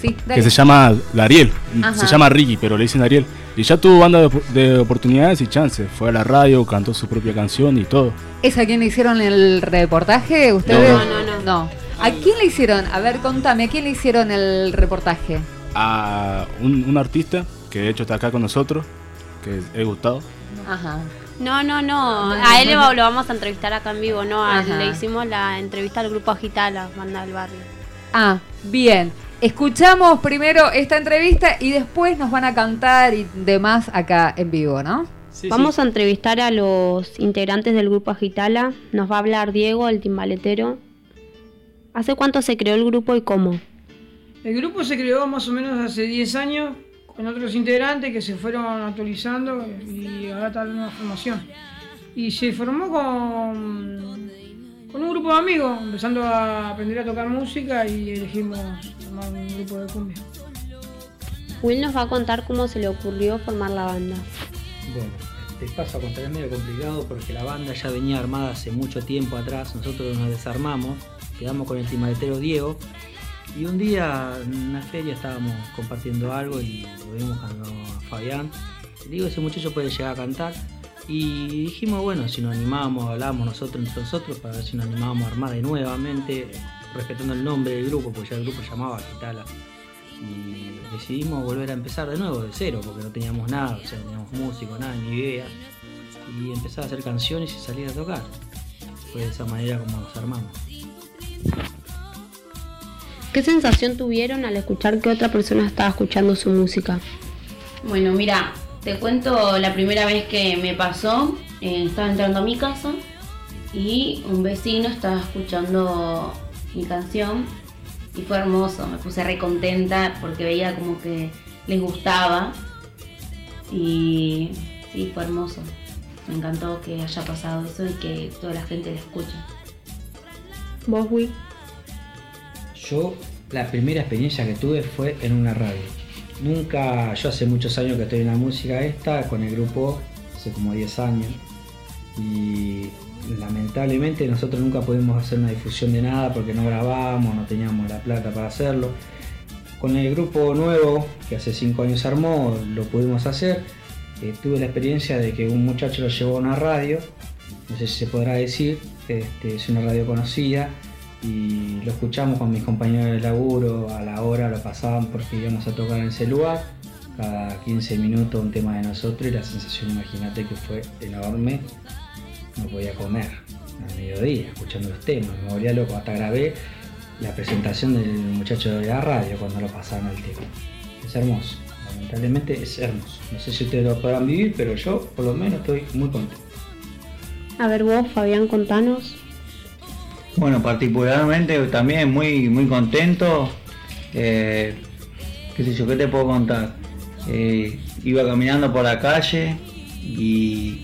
Sí, que se llama Dariel. Ajá. Se llama Ricky, pero le dicen Dariel. Y ya tuvo banda de, op- de oportunidades y chances. Fue a la radio, cantó su propia canción y todo. ¿Es a quién le hicieron el reportaje? ¿Ustedes? No, no, no. ¿A quién le hicieron? A ver, contame, ¿a quién le hicieron el reportaje? A un, un artista que de hecho está acá con nosotros, que es Gustavo. Ajá. No, no, no. A él lo vamos a entrevistar acá en vivo, ¿no? A-. Le hicimos la entrevista al grupo Agitala, banda del barrio. Ah, bien. Escuchamos primero esta entrevista y después nos van a cantar y demás acá en vivo, ¿no? Vamos a entrevistar a los integrantes del grupo Agitala. Nos va a hablar Diego, el timbaletero. ¿Hace cuánto se creó el grupo y cómo? El grupo se creó más o menos hace 10 años con otros integrantes que se fueron actualizando y ahora está la nueva formación. Y se formó con, con un grupo de amigos, empezando a aprender a tocar música y elegimos formar un grupo de cumbia. Will nos va a contar cómo se le ocurrió formar la banda. Bueno, te paso a contar, es medio complicado porque la banda ya venía armada hace mucho tiempo atrás, nosotros nos desarmamos, quedamos con el timaletero Diego y un día en una feria estábamos compartiendo algo y lo vimos cuando a Fabián. Digo, ese muchacho puede llegar a cantar y dijimos, bueno, si nos animábamos, hablábamos nosotros entre nosotros para ver si nos animábamos a armar de nuevamente, respetando el nombre del grupo, porque ya el grupo llamaba Gitala y decidimos volver a empezar de nuevo, de cero, porque no teníamos nada, o sea, no teníamos músico, nada, ni ideas. Y empezar a hacer canciones y salir a tocar. Fue de esa manera como nos armamos. ¿Qué sensación tuvieron al escuchar que otra persona estaba escuchando su música? Bueno, mira, te cuento la primera vez que me pasó. eh, estaba entrando a mi casa y un vecino estaba escuchando mi canción y fue hermoso. Me puse re contenta porque veía como que les gustaba y sí, fue hermoso. Me encantó que haya pasado eso y que toda la gente la escuche. ¿Vos, Will? Yo, la primera experiencia que tuve fue en una radio. Nunca, yo hace muchos años que estoy en la música esta, con el grupo, hace como 10 años. Y lamentablemente nosotros nunca pudimos hacer una difusión de nada porque no grabábamos, no teníamos la plata para hacerlo. Con el grupo nuevo que hace cinco años se armó, lo pudimos hacer. Eh, tuve la experiencia de que un muchacho lo llevó a una radio, no sé si se podrá decir, este, es una radio conocida y lo escuchamos con mis compañeros de laburo, a la hora lo pasaban porque íbamos a tocar en ese lugar, cada 15 minutos un tema de nosotros y la sensación, imagínate que fue enorme, no podía comer al mediodía escuchando los temas, me volvía loco, hasta grabé la presentación del muchacho de la radio cuando lo pasaban al tema. Es hermoso, lamentablemente es hermoso. No sé si ustedes lo podrán vivir, pero yo por lo menos estoy muy contento. A ver vos, Fabián, contanos. Bueno, particularmente también muy, muy contento. Eh, ¿Qué sé yo? ¿Qué te puedo contar? Eh, iba caminando por la calle y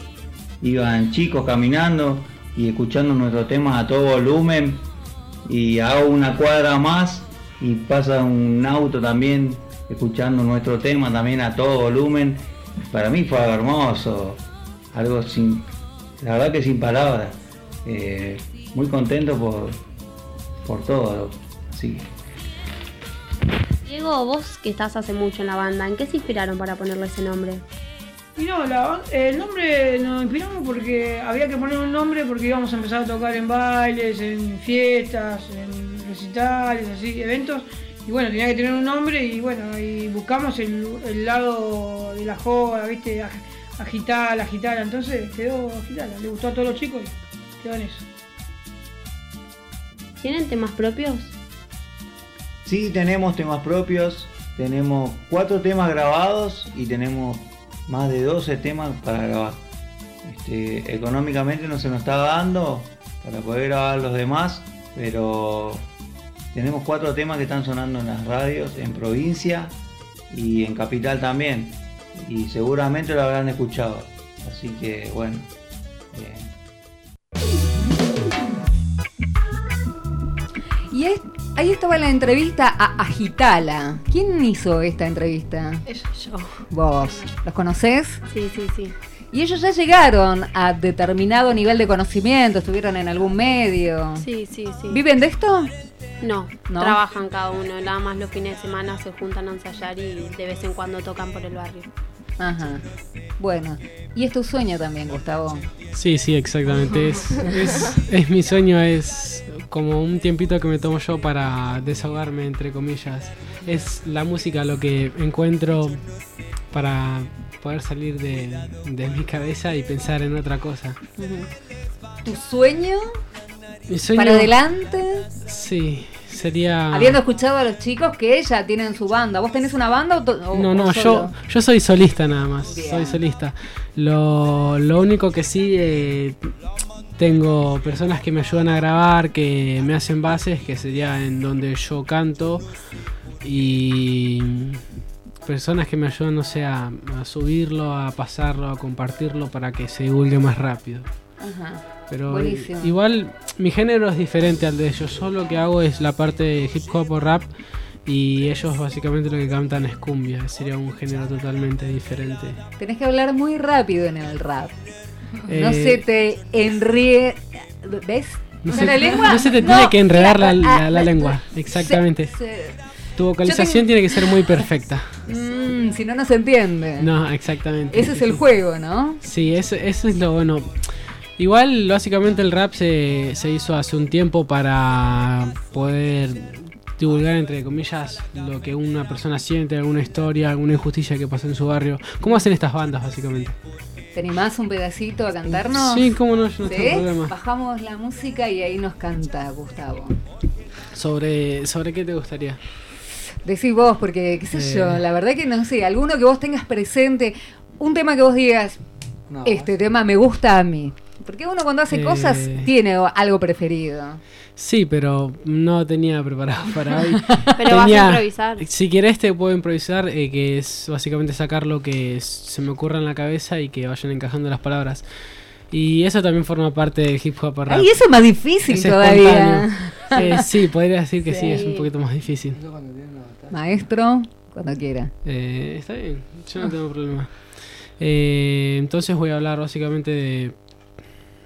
iban chicos caminando y escuchando nuestros temas a todo volumen y hago una cuadra más y pasa un auto también escuchando nuestro tema también a todo volumen. Para mí fue hermoso, algo sin, la verdad que sin palabras. Eh, muy contento por, por todo. Sí. Diego, vos que estás hace mucho en la banda, ¿en qué se inspiraron para ponerle ese nombre? Y no, la- el nombre nos inspiramos porque había que poner un nombre porque íbamos a empezar a tocar en bailes, en fiestas, en recitales, así, eventos. Y bueno, tenía que tener un nombre y bueno, y buscamos el, el lado de la joda, viste, Ag- agitala, agitala. Entonces quedó agitala, le gustó a todos los chicos y quedó en eso. ¿Tienen temas propios? Sí, tenemos temas propios, tenemos cuatro temas grabados y tenemos más de 12 temas para grabar. Este, económicamente no se nos está dando para poder grabar los demás, pero tenemos cuatro temas que están sonando en las radios, en provincia y en capital también. Y seguramente lo habrán escuchado. Así que bueno. Y es- ahí estaba la entrevista a Agitala. ¿Quién hizo esta entrevista? Eso yo. Vos. ¿Los conocés? Sí, sí, sí. Y ellos ya llegaron a determinado nivel de conocimiento, estuvieron en algún medio. Sí, sí, sí. ¿Viven de esto? No, ¿No? trabajan cada uno. Nada más los fines de semana se juntan a ensayar y de vez en cuando tocan por el barrio. Ajá. Bueno, y es tu sueño también, Gustavo. Sí, sí, exactamente. Es, es, es mi sueño, es como un tiempito que me tomo yo para desahogarme, entre comillas. Es la música lo que encuentro para poder salir de, de mi cabeza y pensar en otra cosa. ¿Tu sueño? Mi sueño- ¿Para adelante? Sí, sería... Habiendo escuchado a los chicos que ya tienen su banda. ¿Vos tenés una banda o, o- No, no, solo? yo, yo soy solista nada más. Bien. Soy solista. Lo, lo único que sí, eh, tengo personas que me ayudan a grabar, que me hacen bases, que sería en donde yo canto. Y personas que me ayudan, no sé, a, a subirlo, a pasarlo, a compartirlo para que se divulgue más rápido. Ajá. Pero Buenísimo. igual mi género es diferente al de ellos. Yo lo que hago es la parte de hip hop o rap y ellos básicamente lo que cantan es cumbia. Sería un género totalmente diferente. Tenés que hablar muy rápido en el rap. No Eh, se te enríe. ¿Ves? No ¿Con se, la lengua? no se te No, tiene que enredar la, la- la ah, lengua. Exactamente. se- Tu vocalización tengo- tiene que ser muy perfecta. Mm, si no, no se entiende. No, exactamente. Ese es el juego, ¿no? Sí, eso, eso es lo bueno. Igual, básicamente el rap se, se hizo hace un tiempo para poder divulgar, entre comillas, lo que una persona siente, alguna historia, alguna injusticia que pasó en su barrio. ¿Cómo hacen estas bandas, básicamente? ¿Te animás un pedacito a cantarnos? Sí, cómo no, yo no ¿Sí? tengo problema. Bajamos la música y ahí nos canta Gustavo. ¿Sobre, ¿Sobre qué te gustaría? Decí vos, porque qué sé Eh. yo, la verdad que no sé, alguno que vos tengas presente, un tema que vos digas, No. este tema me gusta a mí. Porque uno cuando hace Eh. cosas tiene algo preferido. Sí, pero no tenía preparado para hoy. Pero vas a improvisar. Si querés te puedo improvisar, eh, que es básicamente sacar lo que se me ocurra en la cabeza y que vayan encajando las palabras. Y eso también forma parte del hip hop rap. Ay, eso es más difícil Es todavía. Eh, sí, podría decir que sí. Sí. es un poquito más difícil. Maestro, cuando quiera. Eh, está bien, yo no tengo problema. Eh, entonces voy a hablar básicamente de,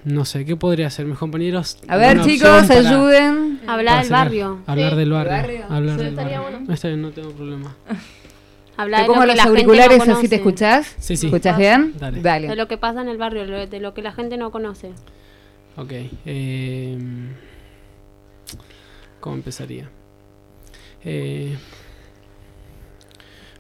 no sé, ¿qué podría hacer mis compañeros? A ver, chicos, ayuden. Hablar del barrio. Hablar Sí, del barrio. barrio. Hablar del barrio. bueno. Está bien, no tengo problema. Hablar Te de lo que los la gente no auriculares así te escuchás. Sí, sí. ¿Escuchás bien? Dale. Dale. De lo que pasa en el barrio, de lo que la gente no conoce. Ok. eh, ¿Cómo empezaría? Eh,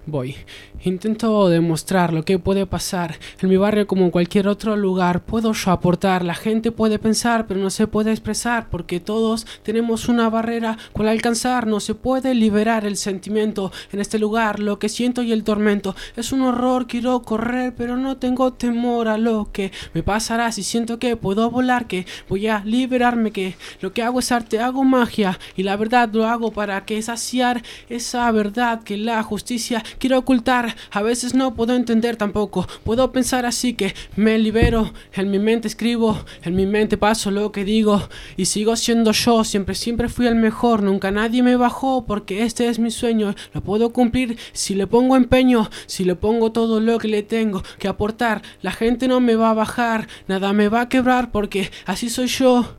voy. Intento demostrar lo que puede pasar. En mi barrio, como en cualquier otro lugar, puedo yo aportar. La gente puede pensar, pero no se puede expresar, porque todos tenemos una barrera cual alcanzar. No se puede liberar el sentimiento en este lugar. Lo que siento y el tormento es un horror. Quiero correr, pero no tengo temor a lo que me pasará. Si siento que puedo volar, que voy a liberarme, que lo que hago es arte, hago magia. Y la verdad lo hago para que saciar esa verdad que la justicia quiere ocultar. A veces no puedo entender tampoco. Puedo pensar así que me libero. En mi mente escribo, en mi mente paso lo que digo. Y sigo siendo yo. Siempre, siempre fui el mejor. Nunca nadie me bajó porque este es mi sueño. Lo puedo cumplir si le pongo empeño. Si le pongo todo lo que le tengo que aportar. La gente no me va a bajar. Nada me va a quebrar porque así soy yo.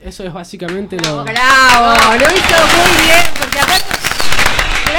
Eso es básicamente lo. ¡Bravo! Lo hizo muy bien, porque aparte.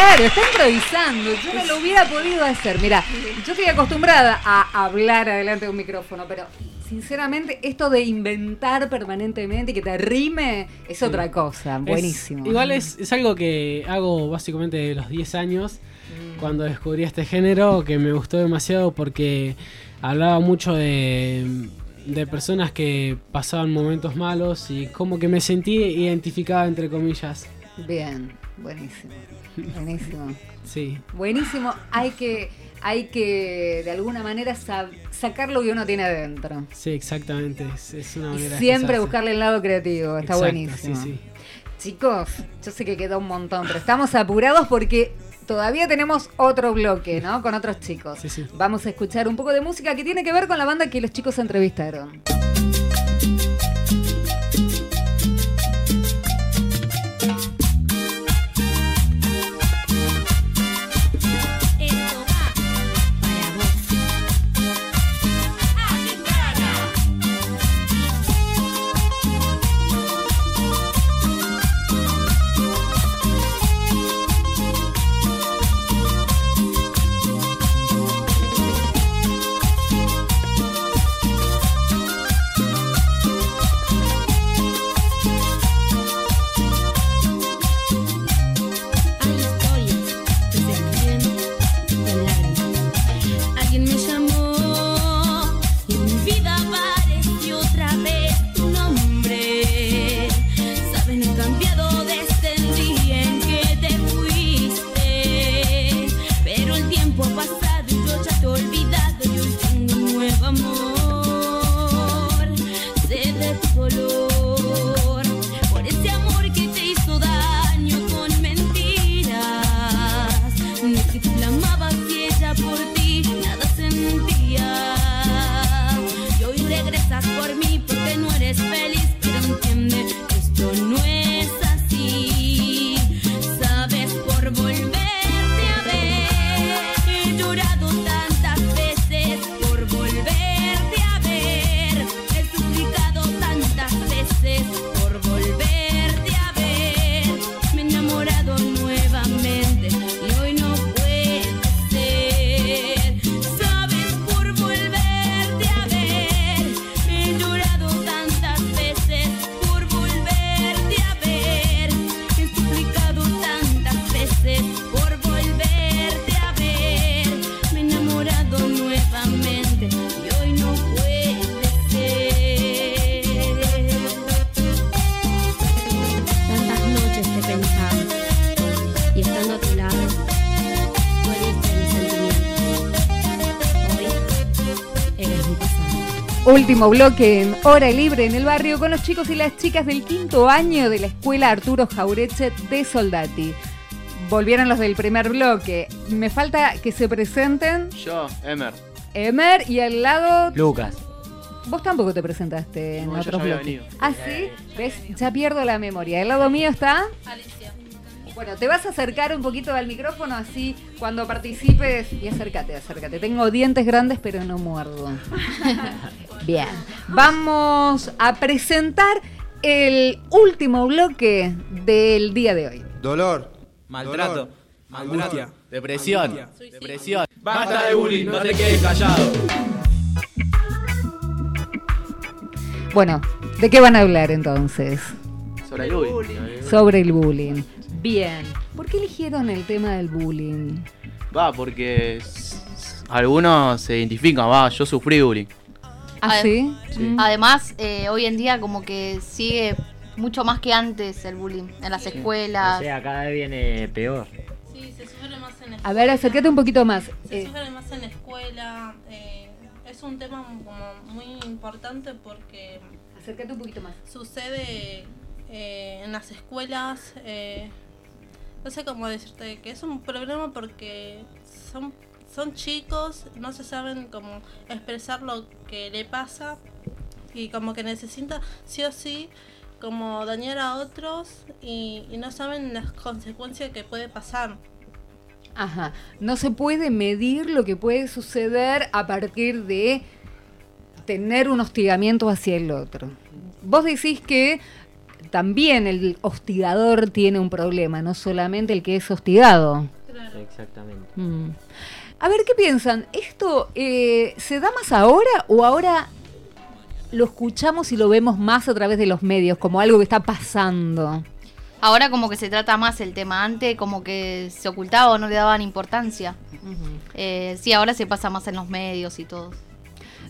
Claro, está improvisando. Yo no lo hubiera podido hacer. Mira, yo estoy acostumbrada a hablar adelante de un micrófono, pero sinceramente, esto de inventar permanentemente y que te rime es otra cosa. Es- Buenísimo. igual es, es algo que hago básicamente de los 10 años, Mm. cuando descubrí este género, que me gustó demasiado porque hablaba mucho de, de personas que pasaban momentos malos y como que me sentí identificada, entre comillas. Bien, buenísimo. Buenísimo. Sí. Buenísimo. Hay que, hay que de alguna manera sa- sacar lo que uno tiene adentro. Sí, exactamente. Es, es una manera siempre buscarle el lado creativo. Está Exacto, buenísimo. sí, sí. Chicos, yo sé que queda un montón, pero estamos apurados porque todavía tenemos otro bloque, ¿no? Con otros chicos. Sí, sí. Vamos a escuchar un poco de música que tiene que ver con la banda que los chicos entrevistaron. Último bloque en Hora Libre en el barrio con los chicos y las chicas del quinto año de la escuela Arturo Jaureche de Soldati. Volvieron los del primer bloque. Me falta que se presenten Yo, Emer. Emer y al lado. Lucas. Vos tampoco te presentaste en No, yo otros había venido. Ah, sí. ¿Ves? Ya pierdo la memoria. Al lado mío está. Alicia. Bueno, te vas a acercar un poquito al micrófono así cuando participes. Y acércate, acércate. Tengo dientes grandes, pero no muerdo. Bien. Vamos a presentar el último bloque del día de hoy. Dolor. Maltrato. Angustia. Depresión. Depresión. Basta de bullying, no te quedes callado. Bueno, ¿de qué van a hablar entonces? Sobre el bullying. Sobre el bullying. Bien. ¿Por qué eligieron el tema del bullying? Va, porque algunos se identifican, va, yo sufrí bullying. ¿Ah, sí? Sí. Además, eh, hoy en día como que sigue mucho más que antes el bullying en las escuelas. O sea, cada vez viene peor. Sí, se sufre más en A ver, acércate un poquito más. Se Eh, sufre más en la escuela. eh, es un tema como muy importante porque. Acércate un poquito más. Sucede eh, en las escuelas. No sé cómo decirte, que es un problema porque son, son chicos, no se saben cómo expresar lo que le pasa y como que necesita sí o sí como dañar a otros y, y no saben las consecuencias que puede pasar. Ajá. No se puede medir lo que puede suceder a partir de tener un hostigamiento hacia el otro. Vos decís que también el hostigador tiene un problema, no solamente el que es hostigado. Exactamente. Mm. A ver, ¿qué piensan? ¿Esto eh, se da más ahora o ahora lo escuchamos y lo vemos más a través de los medios como algo que está pasando? Ahora como que se trata más el tema. Antes como que se ocultaba o no le daban importancia. Eh, sí, ahora se pasa más en los medios y todo.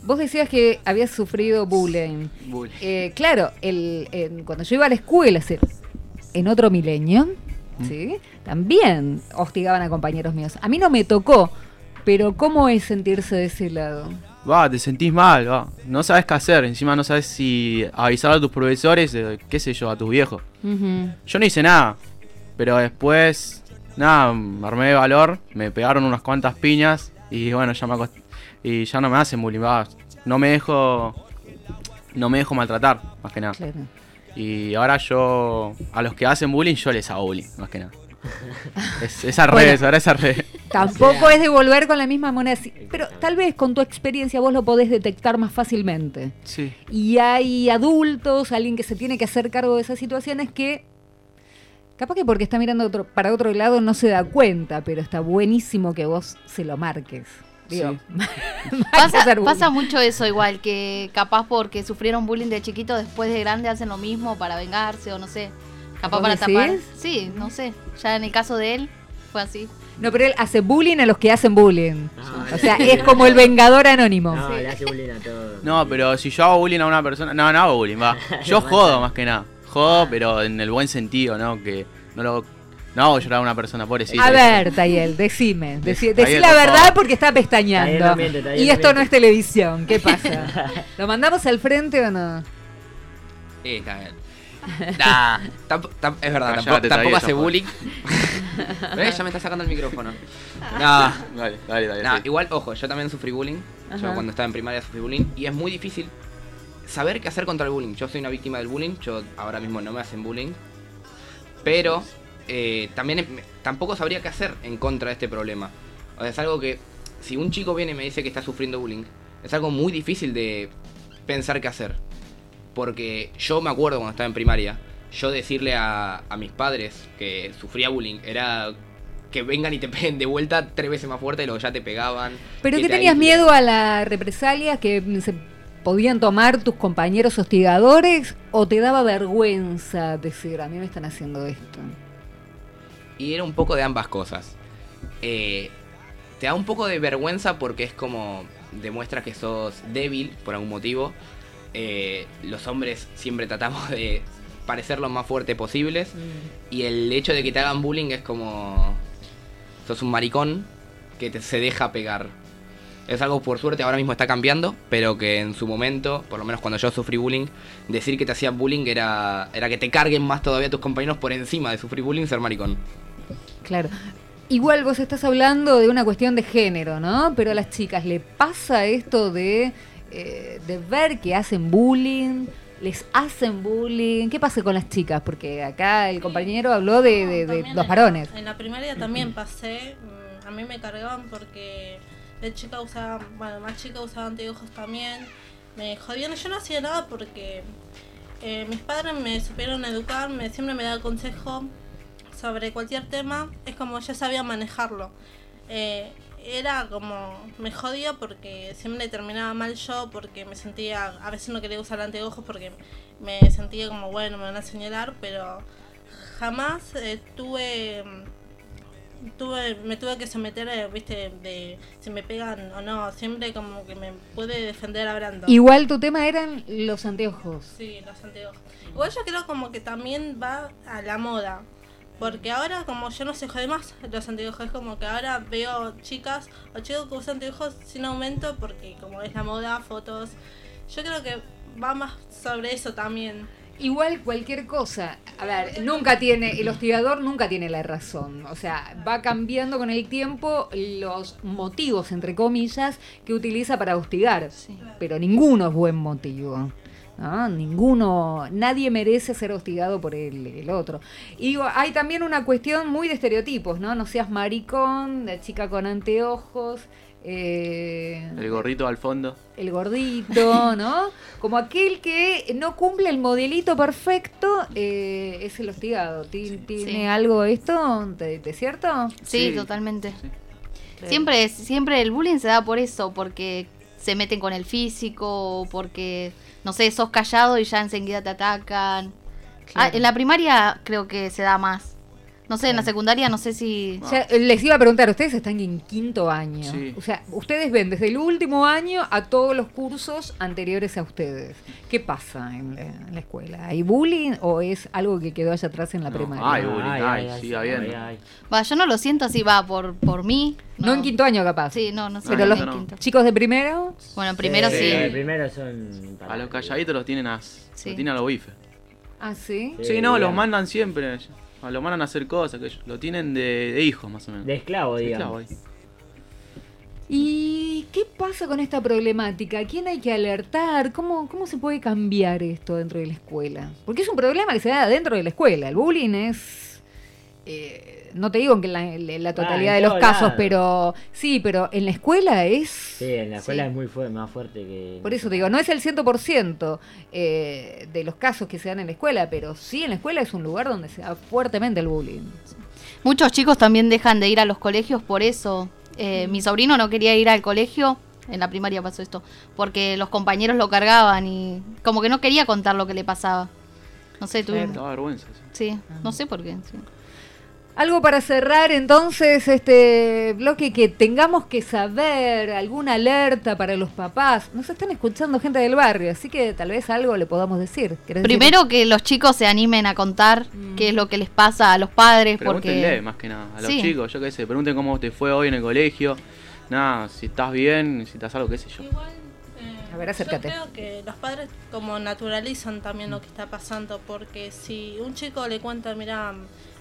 Vos decías que habías sufrido bullying. Bullying. Eh, claro, el, cuando yo iba a la escuela, es decir, en otro milenio, ¿sí? también hostigaban a compañeros míos. A mí no me tocó, pero ¿cómo es sentirse de ese lado? Va, te sentís mal, va. No sabes qué hacer, encima no sabes si avisar a tus profesores, eh, qué sé yo, a tus viejos. Yo no hice nada, pero después, nada, armé de valor, me pegaron unas cuantas piñas y bueno, ya me acost- y ya no me hacen bullying, va. No me dejo no me dejo maltratar, más que nada. Claro. Y ahora yo a los que hacen bullying yo les hago bullying, más que nada. Es, es al Bueno. revés, ahora es al revés. Tampoco es devolver con la misma moneda, pero tal vez con tu experiencia vos lo podés detectar más fácilmente. Sí. Y hay adultos, alguien que se tiene que hacer cargo de esas situaciones que capaz que porque está mirando otro, para otro lado no se da cuenta, pero está buenísimo que vos se lo marques. Digo, Pasa, mucho eso igual, que capaz porque sufrieron bullying de chiquito, después de grande hacen lo mismo para vengarse o no sé. Capaz ¿Vos para decís? tapar. Sí, no sé. Ya en el caso de él fue así. No, pero él hace bullying a los que hacen bullying. Ah, o sea, es como el vengador anónimo. No, le hace bullying a todos. No, pero si yo hago bullying a una persona. No, no hago bullying, va. Yo jodo más que nada. Jodo, pero en el buen sentido, ¿no? Que no lo. No hago llorar a una persona pobrecita. A ver, Tayel, decime. Decí, Tayel, la verdad porque está Tayel pestañeando. no miente, Tayel y no esto no es televisión. ¿Qué pasa? ¿Lo mandamos al frente o no? Sí, está bien. Nah, es verdad, Callate, tampoco, hace bullying. ¿Ves? Ya me está sacando el micrófono. Nah. Dale, dale, dale. Nah, sí. igual, ojo, yo también sufrí bullying. Yo cuando estaba en primaria sufrí bullying. Y es muy difícil saber qué hacer contra el bullying. Yo soy una víctima del bullying. Yo ahora mismo no me hacen bullying. Pero eh, también em- tampoco sabría qué hacer en contra de este problema. O sea, es algo que si un chico viene y me dice que está sufriendo bullying, es algo muy difícil de pensar qué hacer. Porque yo me acuerdo cuando estaba en primaria, yo decirle a, a mis padres que sufría bullying era que vengan y te peguen de vuelta tres veces más fuerte de lo que ya te pegaban. ¿Pero que qué te tenías aíslen. miedo a la represalia que se podían tomar tus compañeros hostigadores? ¿O te daba vergüenza decir, a mí me están haciendo esto? Y era un poco de ambas cosas. Eh, te da un poco de vergüenza porque es como demuestra que sos débil por algún motivo. Eh, los hombres siempre tratamos de parecer lo más fuerte posibles. Y el hecho de que te hagan bullying es como... Sos un maricón que te- se deja pegar. Es algo por suerte ahora mismo está cambiando, pero que en su momento, por lo menos cuando yo sufrí bullying, decir que te hacían bullying era, era que te carguen más todavía tus compañeros por encima de sufrir bullying ser maricón. Claro. Igual vos estás hablando de una cuestión de género, ¿no? Pero a las chicas, ¿le pasa esto de, eh, de ver que hacen bullying? ¿Les hacen bullying? ¿Qué pasa con las chicas? Porque acá el compañero habló de, de- de los varones. En la primaria también pasé, mm, a mí me cargaban porque de chica usaba, bueno, más chica usaba anteojos también me jodían. Yo no hacía nada porque eh, mis padres me supieron educar, me, siempre me daban consejo sobre cualquier tema. Es como ya sabía manejarlo. Eh, era como, me jodía porque siempre terminaba mal yo, porque me sentía, a veces no quería usar anteojos porque me sentía como, bueno, me van a señalar, pero jamás eh, tuve tuve me tuve que someter eh, viste de si me pegan o no siempre como que me pude defender hablando Igual tu tema eran los anteojos. sí los anteojos igual yo creo como que también va a la moda porque ahora como yo no se jode más los anteojos es como que ahora veo chicas o chicos que usan anteojos sin aumento porque como es la moda fotos yo creo que va más sobre eso también Igual cualquier cosa, a ver, nunca tiene, el hostigador nunca tiene la razón. O sea, va cambiando con el tiempo los motivos, entre comillas, que utiliza para hostigar. Pero ninguno es buen motivo. ¿No? Ninguno, nadie merece ser hostigado por el, el otro. Y digo, hay también una cuestión muy de estereotipos, ¿no? No seas maricón, la chica con anteojos. eh, El gorrito al fondo. el gordito, ¿no? Como aquel que no cumple el modelito perfecto, eh, es el hostigado. Ti- ¿Tiene Sí. algo esto de, de cierto? Sí, totalmente. Siempre, siempre el bullying se da por eso, porque se meten con el físico, porque, no sé, sos callado y ya enseguida te atacan. Ah, en la primaria creo que se da más. No sé, en la secundaria no sé si... Les iba a preguntar, ustedes están en quinto año. Sí. O sea, ustedes ven desde el último año a todos los cursos anteriores a ustedes. ¿Qué pasa en la, en la escuela? ¿Hay bullying o es algo que quedó allá atrás en la primaria? Ay, bullying, ay, sigue habiendo. Va, yo no lo siento así, va, por, por mí. No. en quinto año, capaz. Sí, no, no sé. Pero no, los chicos de primero. Bueno, primero sí. Primero son. A los calladitos los tienen a, Sí. los tienen a los bifes. Ah, sí. Sí, no, los mandan siempre. A- Los mandan a hacer cosas. que ellos- lo tienen de, de hijos, más o menos. De esclavo, De digamos. esclavo. ¿Y qué pasa con esta problemática? ¿A quién hay que alertar? ¿Cómo, ¿Cómo se puede cambiar esto dentro de la escuela? Porque es un problema que se da dentro de la escuela. El bullying es... eh, no te digo que en la, en la totalidad Ah, en de los casos, lados. pero sí, pero en la escuela es... Sí, en la escuela Sí. es muy fuerte, más fuerte que. Por eso te digo, no es el 100% eh, de los casos que se dan en la escuela, pero sí en la escuela es un lugar donde se da fuertemente el bullying. Muchos chicos también dejan de ir a los colegios por eso. Eh, Mi sobrino no quería ir al colegio, en la primaria pasó esto, porque los compañeros lo cargaban y como que no quería contar lo que le pasaba. No sé, tú... Da vergüenza. sí. Sí, no sé por qué. sí. Algo para cerrar entonces este bloque que tengamos que saber, alguna alerta para los papás. Nos están escuchando gente del barrio, así que tal vez algo le podamos decir. Primero que los chicos se animen a contar qué es lo que les pasa a los padres, Pregúntenle porque... más que nada a los Sí. chicos, yo qué sé, pregunten cómo te fue hoy en el colegio. Nada, si estás bien, si estás algo, qué sé yo. Yo creo que los padres como naturalizan también lo que está pasando, porque si un chico le cuenta, mira,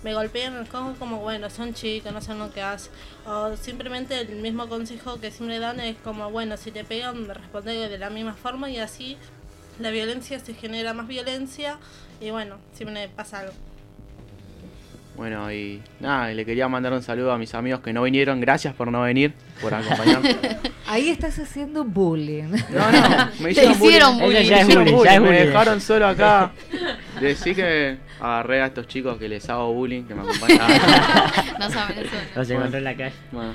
me golpean el cojo, como bueno, son chicos, no saben lo que hacen. O simplemente el mismo consejo que siempre dan es como, bueno, si te pegan, responde de la misma forma y así la violencia se genera más violencia y bueno, siempre pasa algo. Bueno, y nada, y le quería mandar un saludo a mis amigos que no vinieron. Gracias por no venir, por acompañarme. Ahí estás haciendo bullying. No, no, me Te hicieron bullying. hicieron Eso ya es bullying, bullying, ya es me bullying. dejaron solo acá. Decí que agarré a estos chicos que les hago bullying, que me acompañan. No saben eso. Los encontré en la calle. Bueno,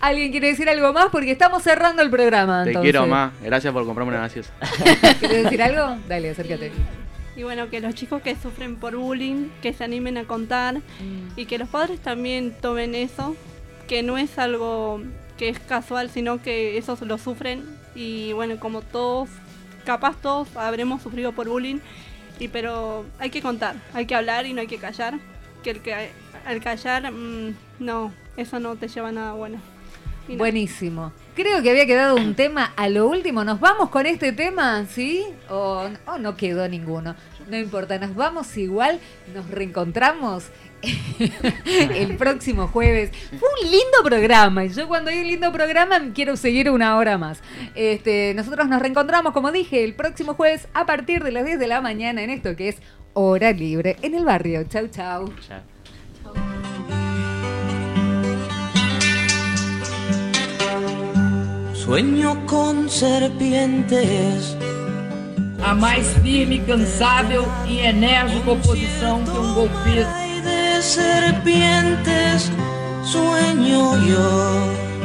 ¿Alguien quiere decir algo más? Porque estamos cerrando el programa. te entonces. quiero más. Gracias por comprarme una gaseosa. ¿Quieres decir algo? Dale, acércate. Y bueno, que los chicos que sufren por bullying, que se animen a contar y que los padres también tomen eso, que no es algo que es casual, sino que esos lo sufren y bueno, como todos, capaz todos habremos sufrido por bullying, y pero hay que contar, hay que hablar y no hay que callar, que el que al callar, mm, no, eso no te lleva a nada bueno. Buenísimo. Creo que había quedado un tema a lo último. ¿Nos vamos con este tema? ¿Sí? ¿O, o no quedó ninguno? No importa, nos vamos igual. Nos reencontramos el próximo jueves. Fue un lindo programa. Y yo cuando hay un lindo programa quiero seguir una hora más. Este, nosotros nos reencontramos, como dije, el próximo jueves a partir de las 10 de la mañana en esto que es Hora Libre en el barrio. Chau, chau. Sueño con serpientes. A mais firme, incansável e enérgica oposição que um golpista. de serpientes sueño yo.